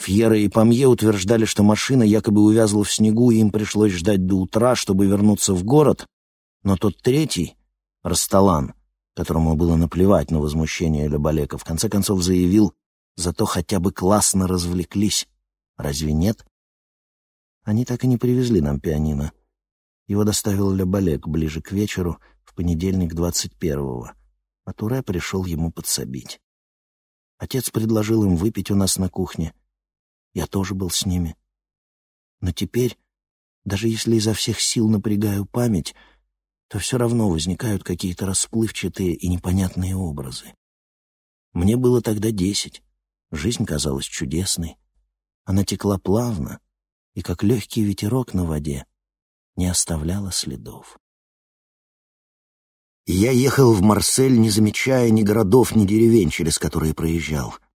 Фьера и Памье утверждали, что машина якобы увязла в снегу, и им пришлось ждать до утра, чтобы вернуться в город, но тот третий, Расталан, которому было наплевать на возмущение Лебалека, в конце концов заявил, зато хотя бы классно развлеклись. Разве нет? Они так и не привезли нам пианино. Его доставил Лебалек ближе к вечеру, в понедельник 21-го, а Туре пришел ему подсобить. Отец предложил им выпить у нас на кухне, я тоже был с ними. Но теперь, даже если изо всех сил напрягаю память, то все равно возникают какие-то расплывчатые и непонятные образы. Мне было тогда десять. Жизнь казалась чудесной. Она текла плавно и, как легкий ветерок на воде, не оставляла следов. я ехал в Марсель, не замечая ни городов, ни деревень, через которые проезжал —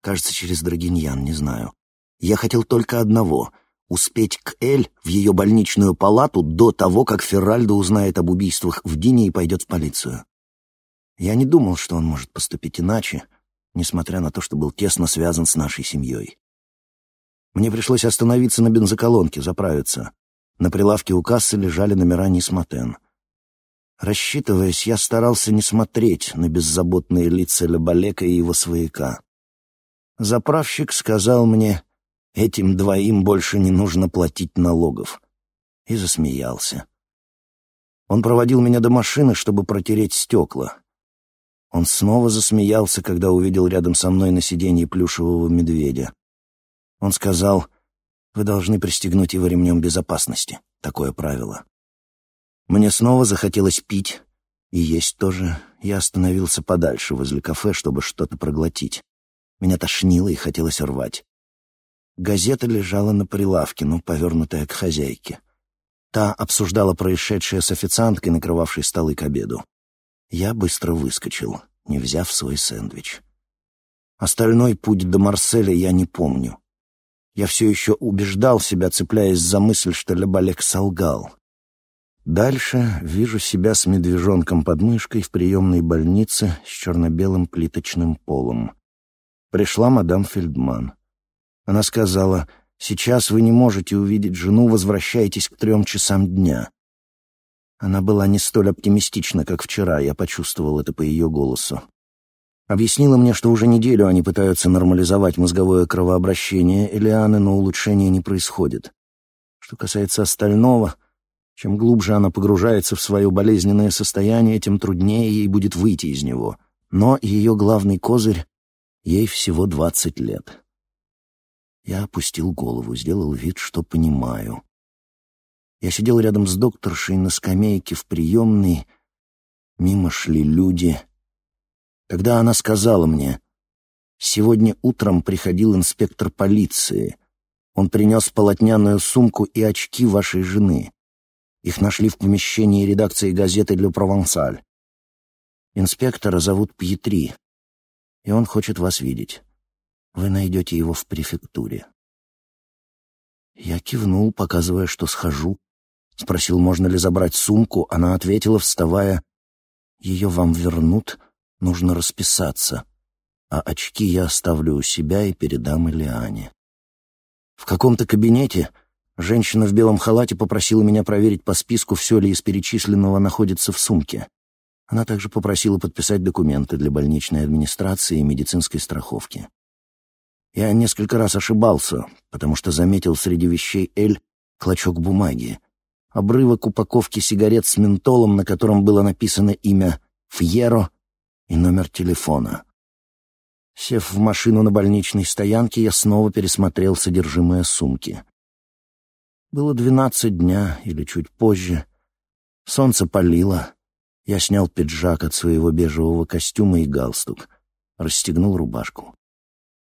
Кажется, через Драгиньян, не знаю. Я хотел только одного — успеть к Эль в ее больничную палату до того, как Ферральдо узнает об убийствах в Дине и пойдет в полицию. Я не думал, что он может поступить иначе, несмотря на то, что был тесно связан с нашей семьей. Мне пришлось остановиться на бензоколонке, заправиться. На прилавке у кассы лежали номера Нисматен. Рассчитываясь, я старался не смотреть на беззаботные лица Лебалека и его свояка. Заправщик сказал мне, этим двоим больше не нужно платить налогов, и засмеялся. Он проводил меня до машины, чтобы протереть стекла. Он снова засмеялся, когда увидел рядом со мной на сиденье плюшевого медведя. Он сказал, «Вы должны пристегнуть его ремнем безопасности. Такое правило». Мне снова захотелось пить и есть тоже. Я остановился подальше, возле кафе, чтобы что-то проглотить. Меня тошнило и хотелось рвать. Газета лежала на прилавке, но повернутая к хозяйке. Та обсуждала происшедшее с официанткой, накрывавшей столы к обеду. Я быстро выскочил, не взяв свой сэндвич. Остальной путь до Марселя я не помню. Я все еще убеждал себя, цепляясь за мысль, что Лебалек солгал. Дальше вижу себя с медвежонком под мышкой в приемной больнице с черно-белым плиточным полом пришла мадам Фельдман. Она сказала, «Сейчас вы не можете увидеть жену, возвращайтесь к трем часам дня». Она была не столь оптимистична, как вчера, я почувствовал это по ее голосу. Объяснила мне, что уже неделю они пытаются нормализовать мозговое кровообращение Элианы, но улучшения не происходит. Что касается остального, чем глубже она погружается в свое болезненное состояние, тем труднее ей будет выйти из него. Но ее главный козырь Ей всего двадцать лет. Я опустил голову, сделал вид, что понимаю. Я сидел рядом с докторшей на скамейке в приемной. Мимо шли люди. Когда она сказала мне, «Сегодня утром приходил инспектор полиции. Он принес полотняную сумку и очки вашей жены. Их нашли в помещении редакции газеты «Ле Провансаль». Инспектора зовут Пьетри и он хочет вас видеть. Вы найдете его в префектуре». Я кивнул, показывая, что схожу. Спросил, можно ли забрать сумку. Она ответила, вставая, «Ее вам вернут, нужно расписаться, а очки я оставлю у себя и передам Элиане». В каком-то кабинете женщина в белом халате попросила меня проверить по списку, все ли из перечисленного находится в сумке. Она также попросила подписать документы для больничной администрации и медицинской страховки. Я несколько раз ошибался, потому что заметил среди вещей Эль клочок бумаги, обрывок упаковки сигарет с ментолом, на котором было написано имя Фьеро и номер телефона. Сев в машину на больничной стоянке, я снова пересмотрел содержимое сумки. Было двенадцать дня или чуть позже. Солнце палило, я снял пиджак от своего бежевого костюма и галстук, расстегнул рубашку.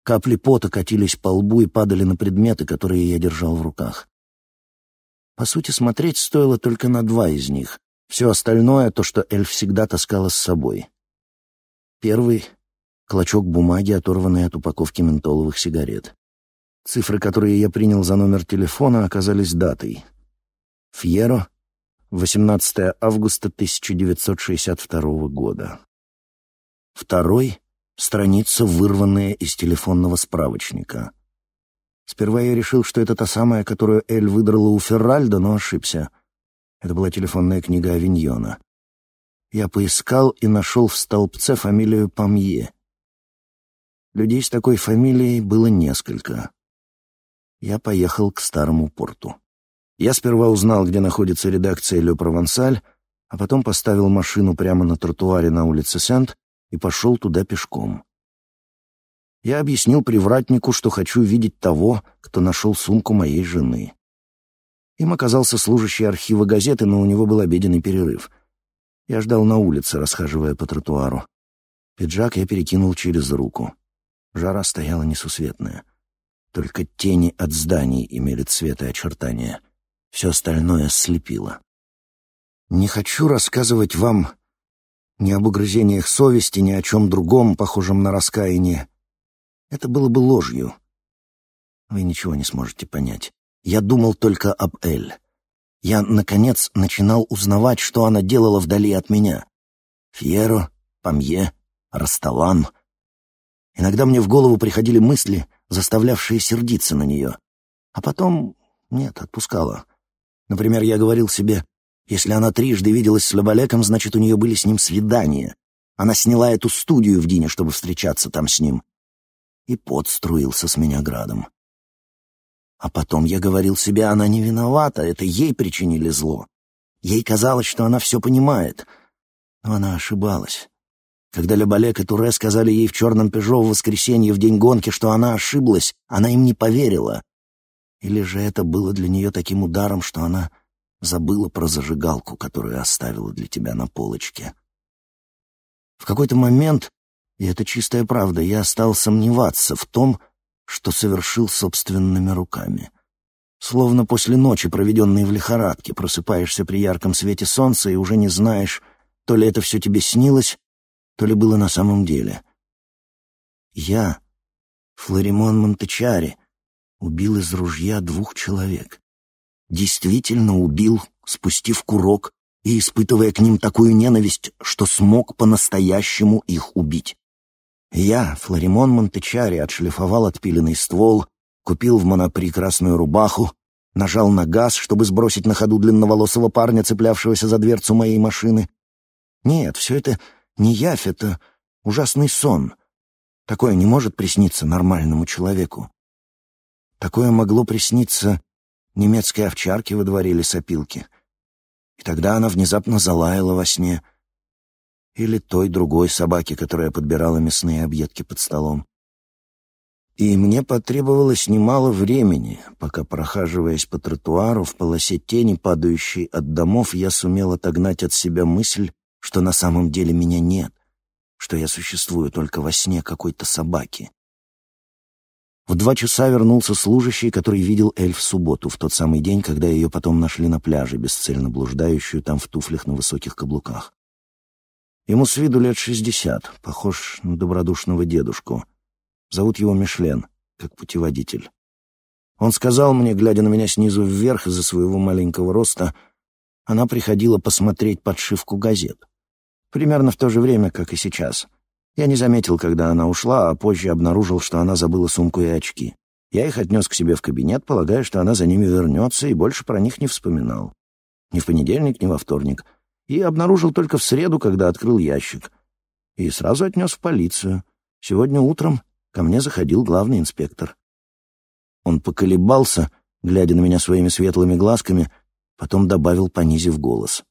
Капли пота катились по лбу и падали на предметы, которые я держал в руках. По сути, смотреть стоило только на два из них. Все остальное — то, что Эль всегда таскала с собой. Первый — клочок бумаги, оторванный от упаковки ментоловых сигарет. Цифры, которые я принял за номер телефона, оказались датой. Фьеро 18 августа 1962 года. Второй страница, вырванная из телефонного справочника. Сперва я решил, что это та самая, которую Эль выдрала у Ферральда, но ошибся. Это была телефонная книга Авиньона. Я поискал и нашел в столбце фамилию Памье. Людей с такой фамилией было несколько. Я поехал к старому порту. Я сперва узнал, где находится редакция «Ле Провансаль», а потом поставил машину прямо на тротуаре на улице Сент и пошел туда пешком. Я объяснил привратнику, что хочу видеть того, кто нашел сумку моей жены. Им оказался служащий архива газеты, но у него был обеденный перерыв. Я ждал на улице, расхаживая по тротуару. Пиджак я перекинул через руку. Жара стояла несусветная. Только тени от зданий имели цвет и очертания. Все остальное слепило. Не хочу рассказывать вам ни об угрызениях совести, ни о чем другом, похожем на раскаяние. Это было бы ложью. Вы ничего не сможете понять. Я думал только об Эль. Я, наконец, начинал узнавать, что она делала вдали от меня. Фьеро, Памье, Расталан. Иногда мне в голову приходили мысли, заставлявшие сердиться на нее. А потом... Нет, отпускала. Например, я говорил себе, если она трижды виделась с Лебалеком, значит, у нее были с ним свидания. Она сняла эту студию в Дине, чтобы встречаться там с ним. И пот струился с меня градом. А потом я говорил себе, она не виновата, это ей причинили зло. Ей казалось, что она все понимает. Но она ошибалась. Когда Лебалек и Туре сказали ей в черном «Пежо» в воскресенье в день гонки, что она ошиблась, она им не поверила. Или же это было для нее таким ударом, что она забыла про зажигалку, которую оставила для тебя на полочке. В какой-то момент, и это чистая правда, я стал сомневаться в том, что совершил собственными руками. Словно после ночи, проведенной в лихорадке, просыпаешься при ярком свете солнца и уже не знаешь, то ли это все тебе снилось, то ли было на самом деле. Я, Флоримон Монтечари, убил из ружья двух человек действительно убил, спустив курок и испытывая к ним такую ненависть, что смог по-настоящему их убить. Я, Флоримон Монтечари, отшлифовал отпиленный ствол, купил в монопри красную рубаху, нажал на газ, чтобы сбросить на ходу длинноволосого парня, цеплявшегося за дверцу моей машины. Нет, все это не явь, это ужасный сон. Такое не может присниться нормальному человеку. Такое могло присниться немецкой овчарки во дворе лесопилки. И тогда она внезапно залаяла во сне. Или той другой собаки, которая подбирала мясные объедки под столом. И мне потребовалось немало времени, пока, прохаживаясь по тротуару в полосе тени, падающей от домов, я сумел отогнать от себя мысль, что на самом деле меня нет, что я существую только во сне какой-то собаки. В два часа вернулся служащий, который видел Эль в субботу, в тот самый день, когда ее потом нашли на пляже, бесцельно блуждающую там в туфлях на высоких каблуках. Ему с виду лет шестьдесят, похож на добродушного дедушку. Зовут его Мишлен, как путеводитель. Он сказал мне, глядя на меня снизу вверх из-за своего маленького роста, она приходила посмотреть подшивку газет. Примерно в то же время, как и сейчас — я не заметил, когда она ушла, а позже обнаружил, что она забыла сумку и очки. Я их отнес к себе в кабинет, полагая, что она за ними вернется, и больше про них не вспоминал. Ни в понедельник, ни во вторник. И обнаружил только в среду, когда открыл ящик. И сразу отнес в полицию. Сегодня утром ко мне заходил главный инспектор. Он поколебался, глядя на меня своими светлыми глазками, потом добавил, понизив голос.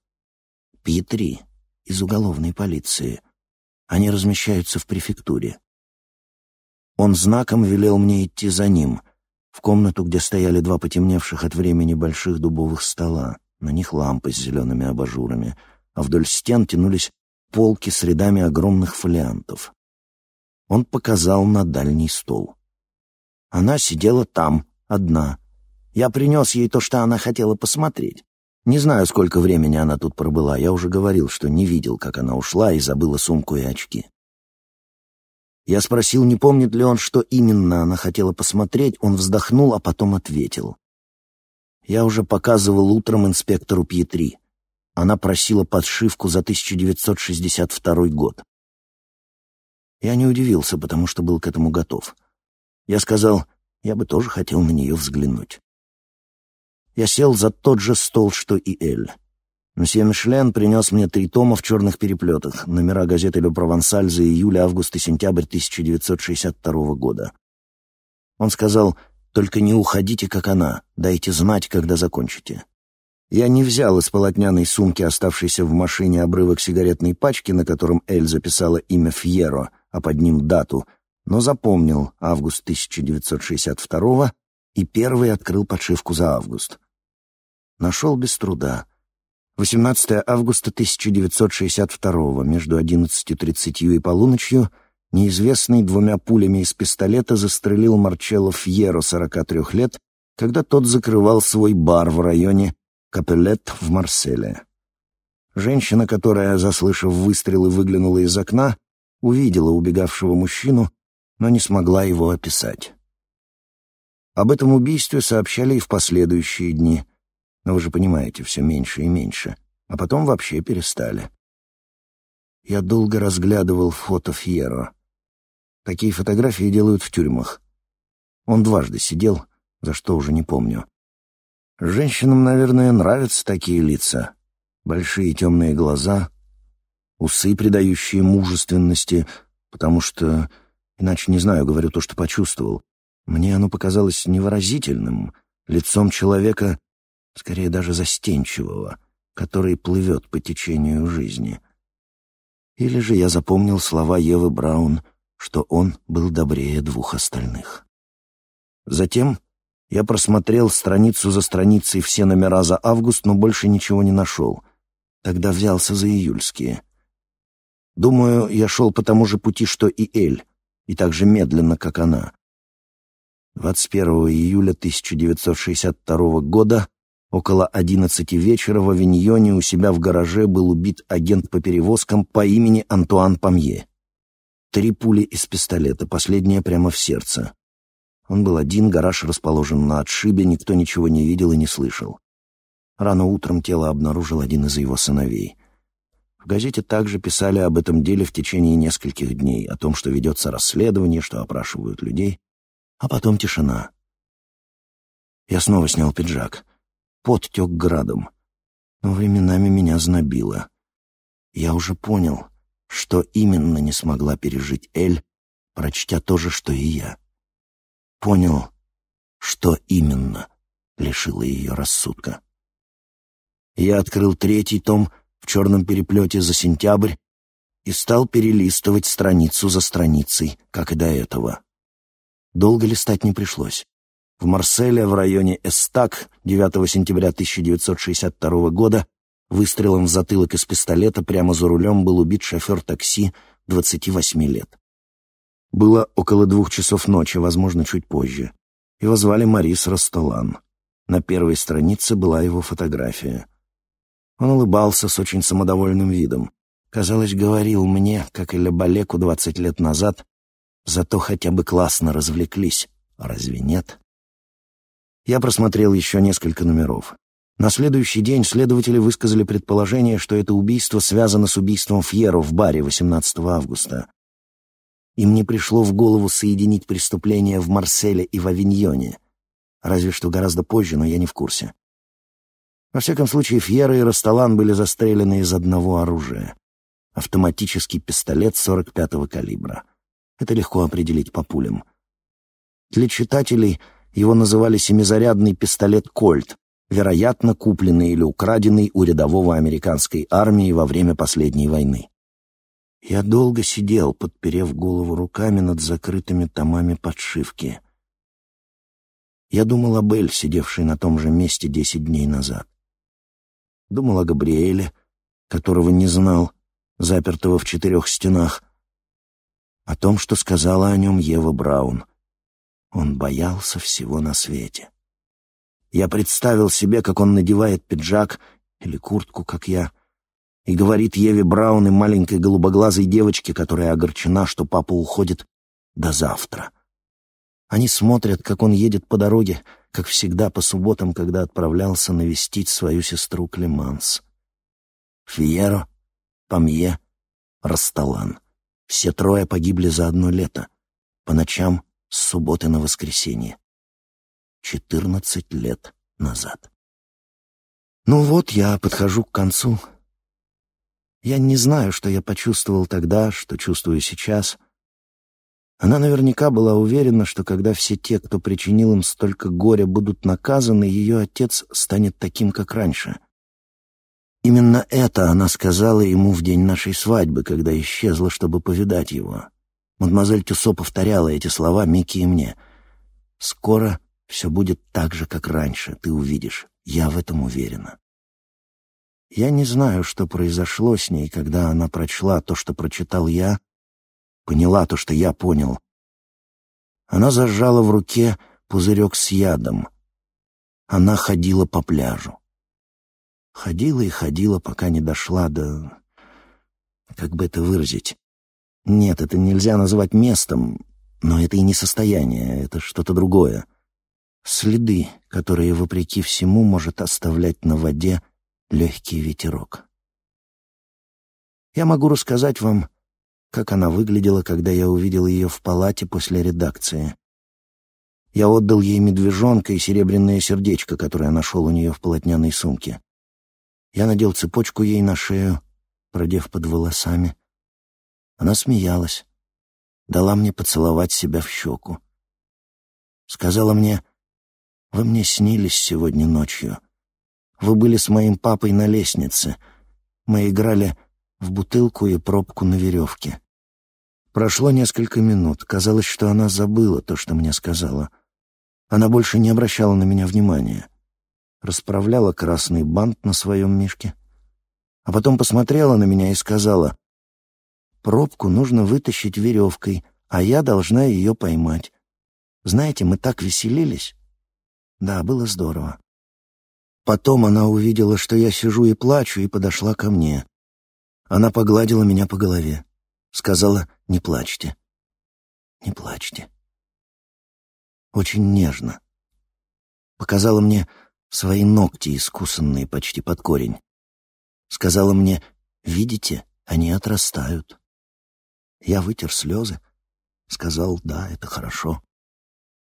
«Пьетри из уголовной полиции». Они размещаются в префектуре. Он знаком велел мне идти за ним, в комнату, где стояли два потемневших от времени больших дубовых стола. На них лампы с зелеными абажурами, а вдоль стен тянулись полки с рядами огромных фолиантов. Он показал на дальний стол. Она сидела там, одна. Я принес ей то, что она хотела посмотреть. Не знаю, сколько времени она тут пробыла. Я уже говорил, что не видел, как она ушла и забыла сумку и очки. Я спросил, не помнит ли он, что именно она хотела посмотреть. Он вздохнул, а потом ответил. Я уже показывал утром инспектору Пьетри. Она просила подшивку за 1962 год. Я не удивился, потому что был к этому готов. Я сказал, я бы тоже хотел на нее взглянуть. Я сел за тот же стол, что и Эль. Мсье Мишлен принес мне три тома в черных переплетах, номера газеты «Ле Провансаль» за июль, август и сентябрь 1962 года. Он сказал, «Только не уходите, как она, дайте знать, когда закончите». Я не взял из полотняной сумки, оставшейся в машине, обрывок сигаретной пачки, на котором Эль записала имя Фьеро, а под ним дату, но запомнил август 1962 и первый открыл подшивку за август. Нашел без труда. 18 августа 1962 между 11.30 и полуночью неизвестный двумя пулями из пистолета застрелил Марчелло Фьеро, 43 лет, когда тот закрывал свой бар в районе Капеллет в Марселе. Женщина, которая, заслышав выстрелы, выглянула из окна, увидела убегавшего мужчину, но не смогла его описать. Об этом убийстве сообщали и в последующие дни, но вы же понимаете, все меньше и меньше, а потом вообще перестали. Я долго разглядывал фото Фьеро. Такие фотографии делают в тюрьмах. Он дважды сидел, за что уже не помню. Женщинам, наверное, нравятся такие лица. Большие темные глаза, усы, придающие мужественности, потому что, иначе не знаю, говорю то, что почувствовал. Мне оно показалось невыразительным, лицом человека, скорее даже застенчивого, который плывет по течению жизни. Или же я запомнил слова Евы Браун, что он был добрее двух остальных. Затем я просмотрел страницу за страницей все номера за август, но больше ничего не нашел. Тогда взялся за июльские. Думаю, я шел по тому же пути, что и Эль, и так же медленно, как она. 21 июля 1962 года около 11 вечера в Авиньоне у себя в гараже был убит агент по перевозкам по имени Антуан Памье. Три пули из пистолета, последняя прямо в сердце. Он был один, гараж расположен на отшибе, никто ничего не видел и не слышал. Рано утром тело обнаружил один из его сыновей. В газете также писали об этом деле в течение нескольких дней, о том, что ведется расследование, что опрашивают людей, а потом тишина. Я снова снял пиджак. Пот тек градом, но временами меня знобило. Я уже понял, что именно не смогла пережить Эль, прочтя то же, что и я понял, что именно лишило ее рассудка. Я открыл третий том в черном переплете за сентябрь и стал перелистывать страницу за страницей, как и до этого. Долго листать не пришлось. В Марселе, в районе Эстак, 9 сентября 1962 года, выстрелом в затылок из пистолета прямо за рулем был убит шофер такси 28 лет. Было около двух часов ночи, возможно, чуть позже. Его звали Марис Ростолан. На первой странице была его фотография. Он улыбался с очень самодовольным видом. Казалось, говорил мне, как и Лебалеку двадцать лет назад, зато хотя бы классно развлеклись. Разве нет? Я просмотрел еще несколько номеров. На следующий день следователи высказали предположение, что это убийство связано с убийством Фьеро в баре 18 августа. Им не пришло в голову соединить преступления в Марселе и в Авиньоне. Разве что гораздо позже, но я не в курсе. Во всяком случае, Фьера и Расталан были застрелены из одного оружия. Автоматический пистолет 45-го калибра. Это легко определить по пулям. Для читателей его называли семизарядный пистолет «Кольт», вероятно, купленный или украденный у рядового американской армии во время последней войны. Я долго сидел, подперев голову руками над закрытыми томами подшивки. Я думал об Эль, сидевшей на том же месте десять дней назад. Думал о Габриэле, которого не знал, запертого в четырех стенах. О том, что сказала о нем Ева Браун. Он боялся всего на свете. Я представил себе, как он надевает пиджак или куртку, как я — и говорит Еве Браун и маленькой голубоглазой девочке, которая огорчена, что папа уходит до завтра. Они смотрят, как он едет по дороге, как всегда по субботам, когда отправлялся навестить свою сестру Клеманс. Фиеро, Памье, Расталан. Все трое погибли за одно лето, по ночам с субботы на воскресенье. Четырнадцать лет назад. Ну вот, я подхожу к концу. Я не знаю, что я почувствовал тогда, что чувствую сейчас. Она наверняка была уверена, что когда все те, кто причинил им столько горя, будут наказаны, ее отец станет таким, как раньше. Именно это она сказала ему в день нашей свадьбы, когда исчезла, чтобы повидать его. Мадемуазель Тюсо повторяла эти слова Микки и мне. «Скоро все будет так же, как раньше, ты увидишь. Я в этом уверена». Я не знаю, что произошло с ней, когда она прочла то, что прочитал я, поняла то, что я понял. Она зажала в руке пузырек с ядом. Она ходила по пляжу. Ходила и ходила, пока не дошла до... Как бы это выразить? Нет, это нельзя назвать местом, но это и не состояние, это что-то другое. Следы, которые, вопреки всему, может оставлять на воде легкий ветерок. Я могу рассказать вам, как она выглядела, когда я увидел ее в палате после редакции. Я отдал ей медвежонка и серебряное сердечко, которое нашел у нее в полотняной сумке. Я надел цепочку ей на шею, продев под волосами. Она смеялась, дала мне поцеловать себя в щеку. Сказала мне, «Вы мне снились сегодня ночью». Вы были с моим папой на лестнице. Мы играли в бутылку и пробку на веревке. Прошло несколько минут. Казалось, что она забыла то, что мне сказала. Она больше не обращала на меня внимания. Расправляла красный бант на своем мишке. А потом посмотрела на меня и сказала, «Пробку нужно вытащить веревкой, а я должна ее поймать. Знаете, мы так веселились». Да, было здорово. Потом она увидела, что я сижу и плачу, и подошла ко мне. Она погладила меня по голове. Сказала, не плачьте. Не плачьте. Очень нежно. Показала мне свои ногти, искусанные почти под корень. Сказала мне, видите, они отрастают. Я вытер слезы. Сказал, да, это хорошо.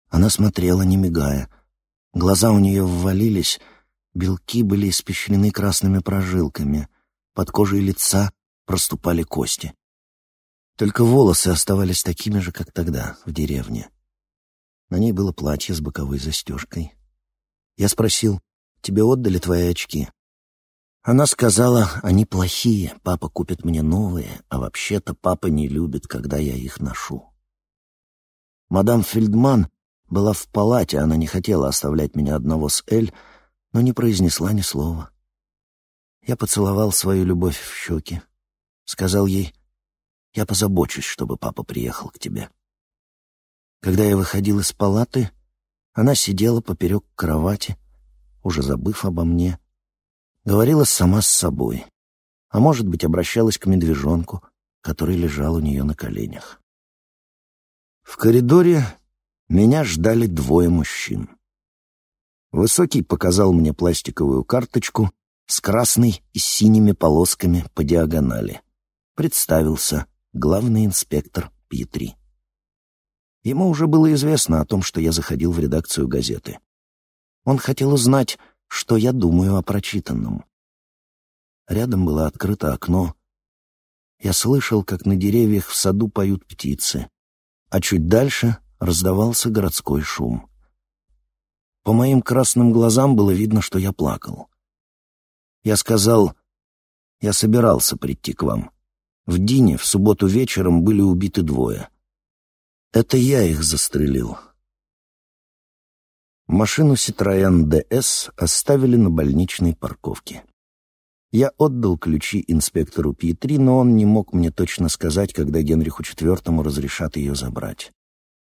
Она смотрела, не мигая. Глаза у нее ввалились, Белки были испещрены красными прожилками, под кожей лица проступали кости. Только волосы оставались такими же, как тогда, в деревне. На ней было платье с боковой застежкой. Я спросил, тебе отдали твои очки? Она сказала, они плохие, папа купит мне новые, а вообще-то папа не любит, когда я их ношу. Мадам Фельдман была в палате, она не хотела оставлять меня одного с Эль, но не произнесла ни слова. Я поцеловал свою любовь в щеки, сказал ей, «Я позабочусь, чтобы папа приехал к тебе». Когда я выходил из палаты, она сидела поперек кровати, уже забыв обо мне, говорила сама с собой, а может быть, обращалась к медвежонку, который лежал у нее на коленях. В коридоре меня ждали двое мужчин. Высокий показал мне пластиковую карточку с красной и синими полосками по диагонали. Представился главный инспектор Питри. Ему уже было известно о том, что я заходил в редакцию газеты. Он хотел узнать, что я думаю о прочитанном. Рядом было открыто окно. Я слышал, как на деревьях в саду поют птицы, а чуть дальше раздавался городской шум. По моим красным глазам было видно, что я плакал. Я сказал, я собирался прийти к вам. В Дине в субботу вечером были убиты двое. Это я их застрелил. Машину Citroёn DS оставили на больничной парковке. Я отдал ключи инспектору Пьетри, но он не мог мне точно сказать, когда Генриху IV разрешат ее забрать.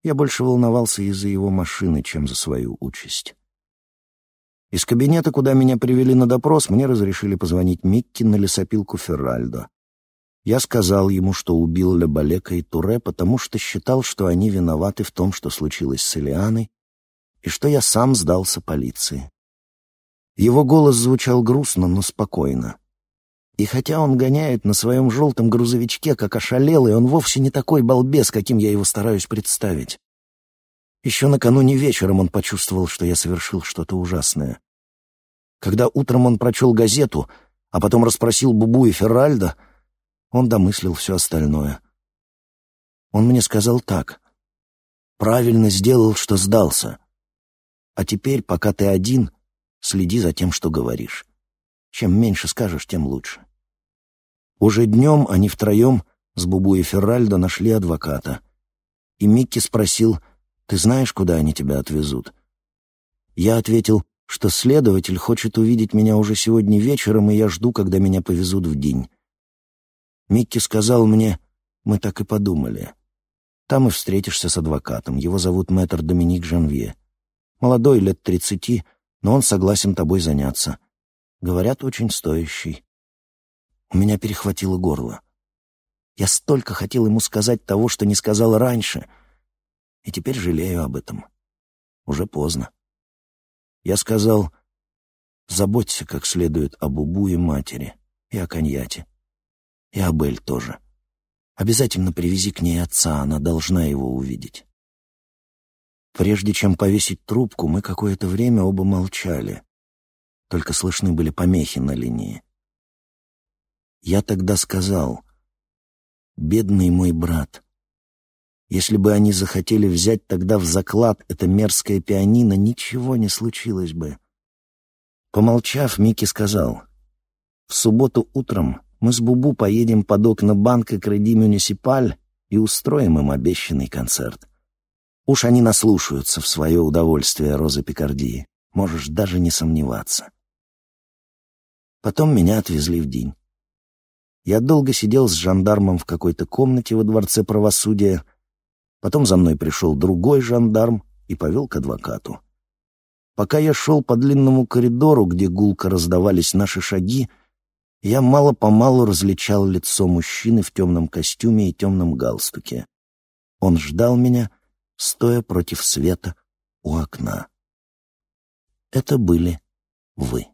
Я больше волновался из-за его машины, чем за свою участь. Из кабинета, куда меня привели на допрос, мне разрешили позвонить Микки на лесопилку Ферральдо. Я сказал ему, что убил Лебалека и Туре, потому что считал, что они виноваты в том, что случилось с Элианой, и что я сам сдался полиции. Его голос звучал грустно, но спокойно. И хотя он гоняет на своем желтом грузовичке, как ошалелый, он вовсе не такой балбес, каким я его стараюсь представить. Еще накануне вечером он почувствовал, что я совершил что-то ужасное. Когда утром он прочел газету, а потом расспросил Бубу и Ферральда, он домыслил все остальное. Он мне сказал так. «Правильно сделал, что сдался. А теперь, пока ты один, следи за тем, что говоришь. Чем меньше скажешь, тем лучше». Уже днем они втроем с Бубу и Ферральдо нашли адвоката. И Микки спросил, «Ты знаешь, куда они тебя отвезут?» Я ответил, что следователь хочет увидеть меня уже сегодня вечером, и я жду, когда меня повезут в день. Микки сказал мне, мы так и подумали. Там и встретишься с адвокатом, его зовут мэтр Доминик Жанвье. Молодой, лет тридцати, но он согласен тобой заняться. Говорят, очень стоящий. У меня перехватило горло. Я столько хотел ему сказать того, что не сказал раньше, и теперь жалею об этом. Уже поздно. Я сказал, заботься как следует о Бубу и матери, и о коньяте, и о Бель тоже. Обязательно привези к ней отца, она должна его увидеть. Прежде чем повесить трубку, мы какое-то время оба молчали. Только слышны были помехи на линии. Я тогда сказал, «Бедный мой брат, если бы они захотели взять тогда в заклад это мерзкое пианино, ничего не случилось бы». Помолчав, Микки сказал, «В субботу утром мы с Бубу поедем под окна банка Креди Мюнисипаль и устроим им обещанный концерт. Уж они наслушаются в свое удовольствие Розы Пикардии, можешь даже не сомневаться». Потом меня отвезли в день. Я долго сидел с жандармом в какой-то комнате во Дворце правосудия. Потом за мной пришел другой жандарм и повел к адвокату. Пока я шел по длинному коридору, где гулко раздавались наши шаги, я мало-помалу различал лицо мужчины в темном костюме и темном галстуке. Он ждал меня, стоя против света у окна. Это были вы.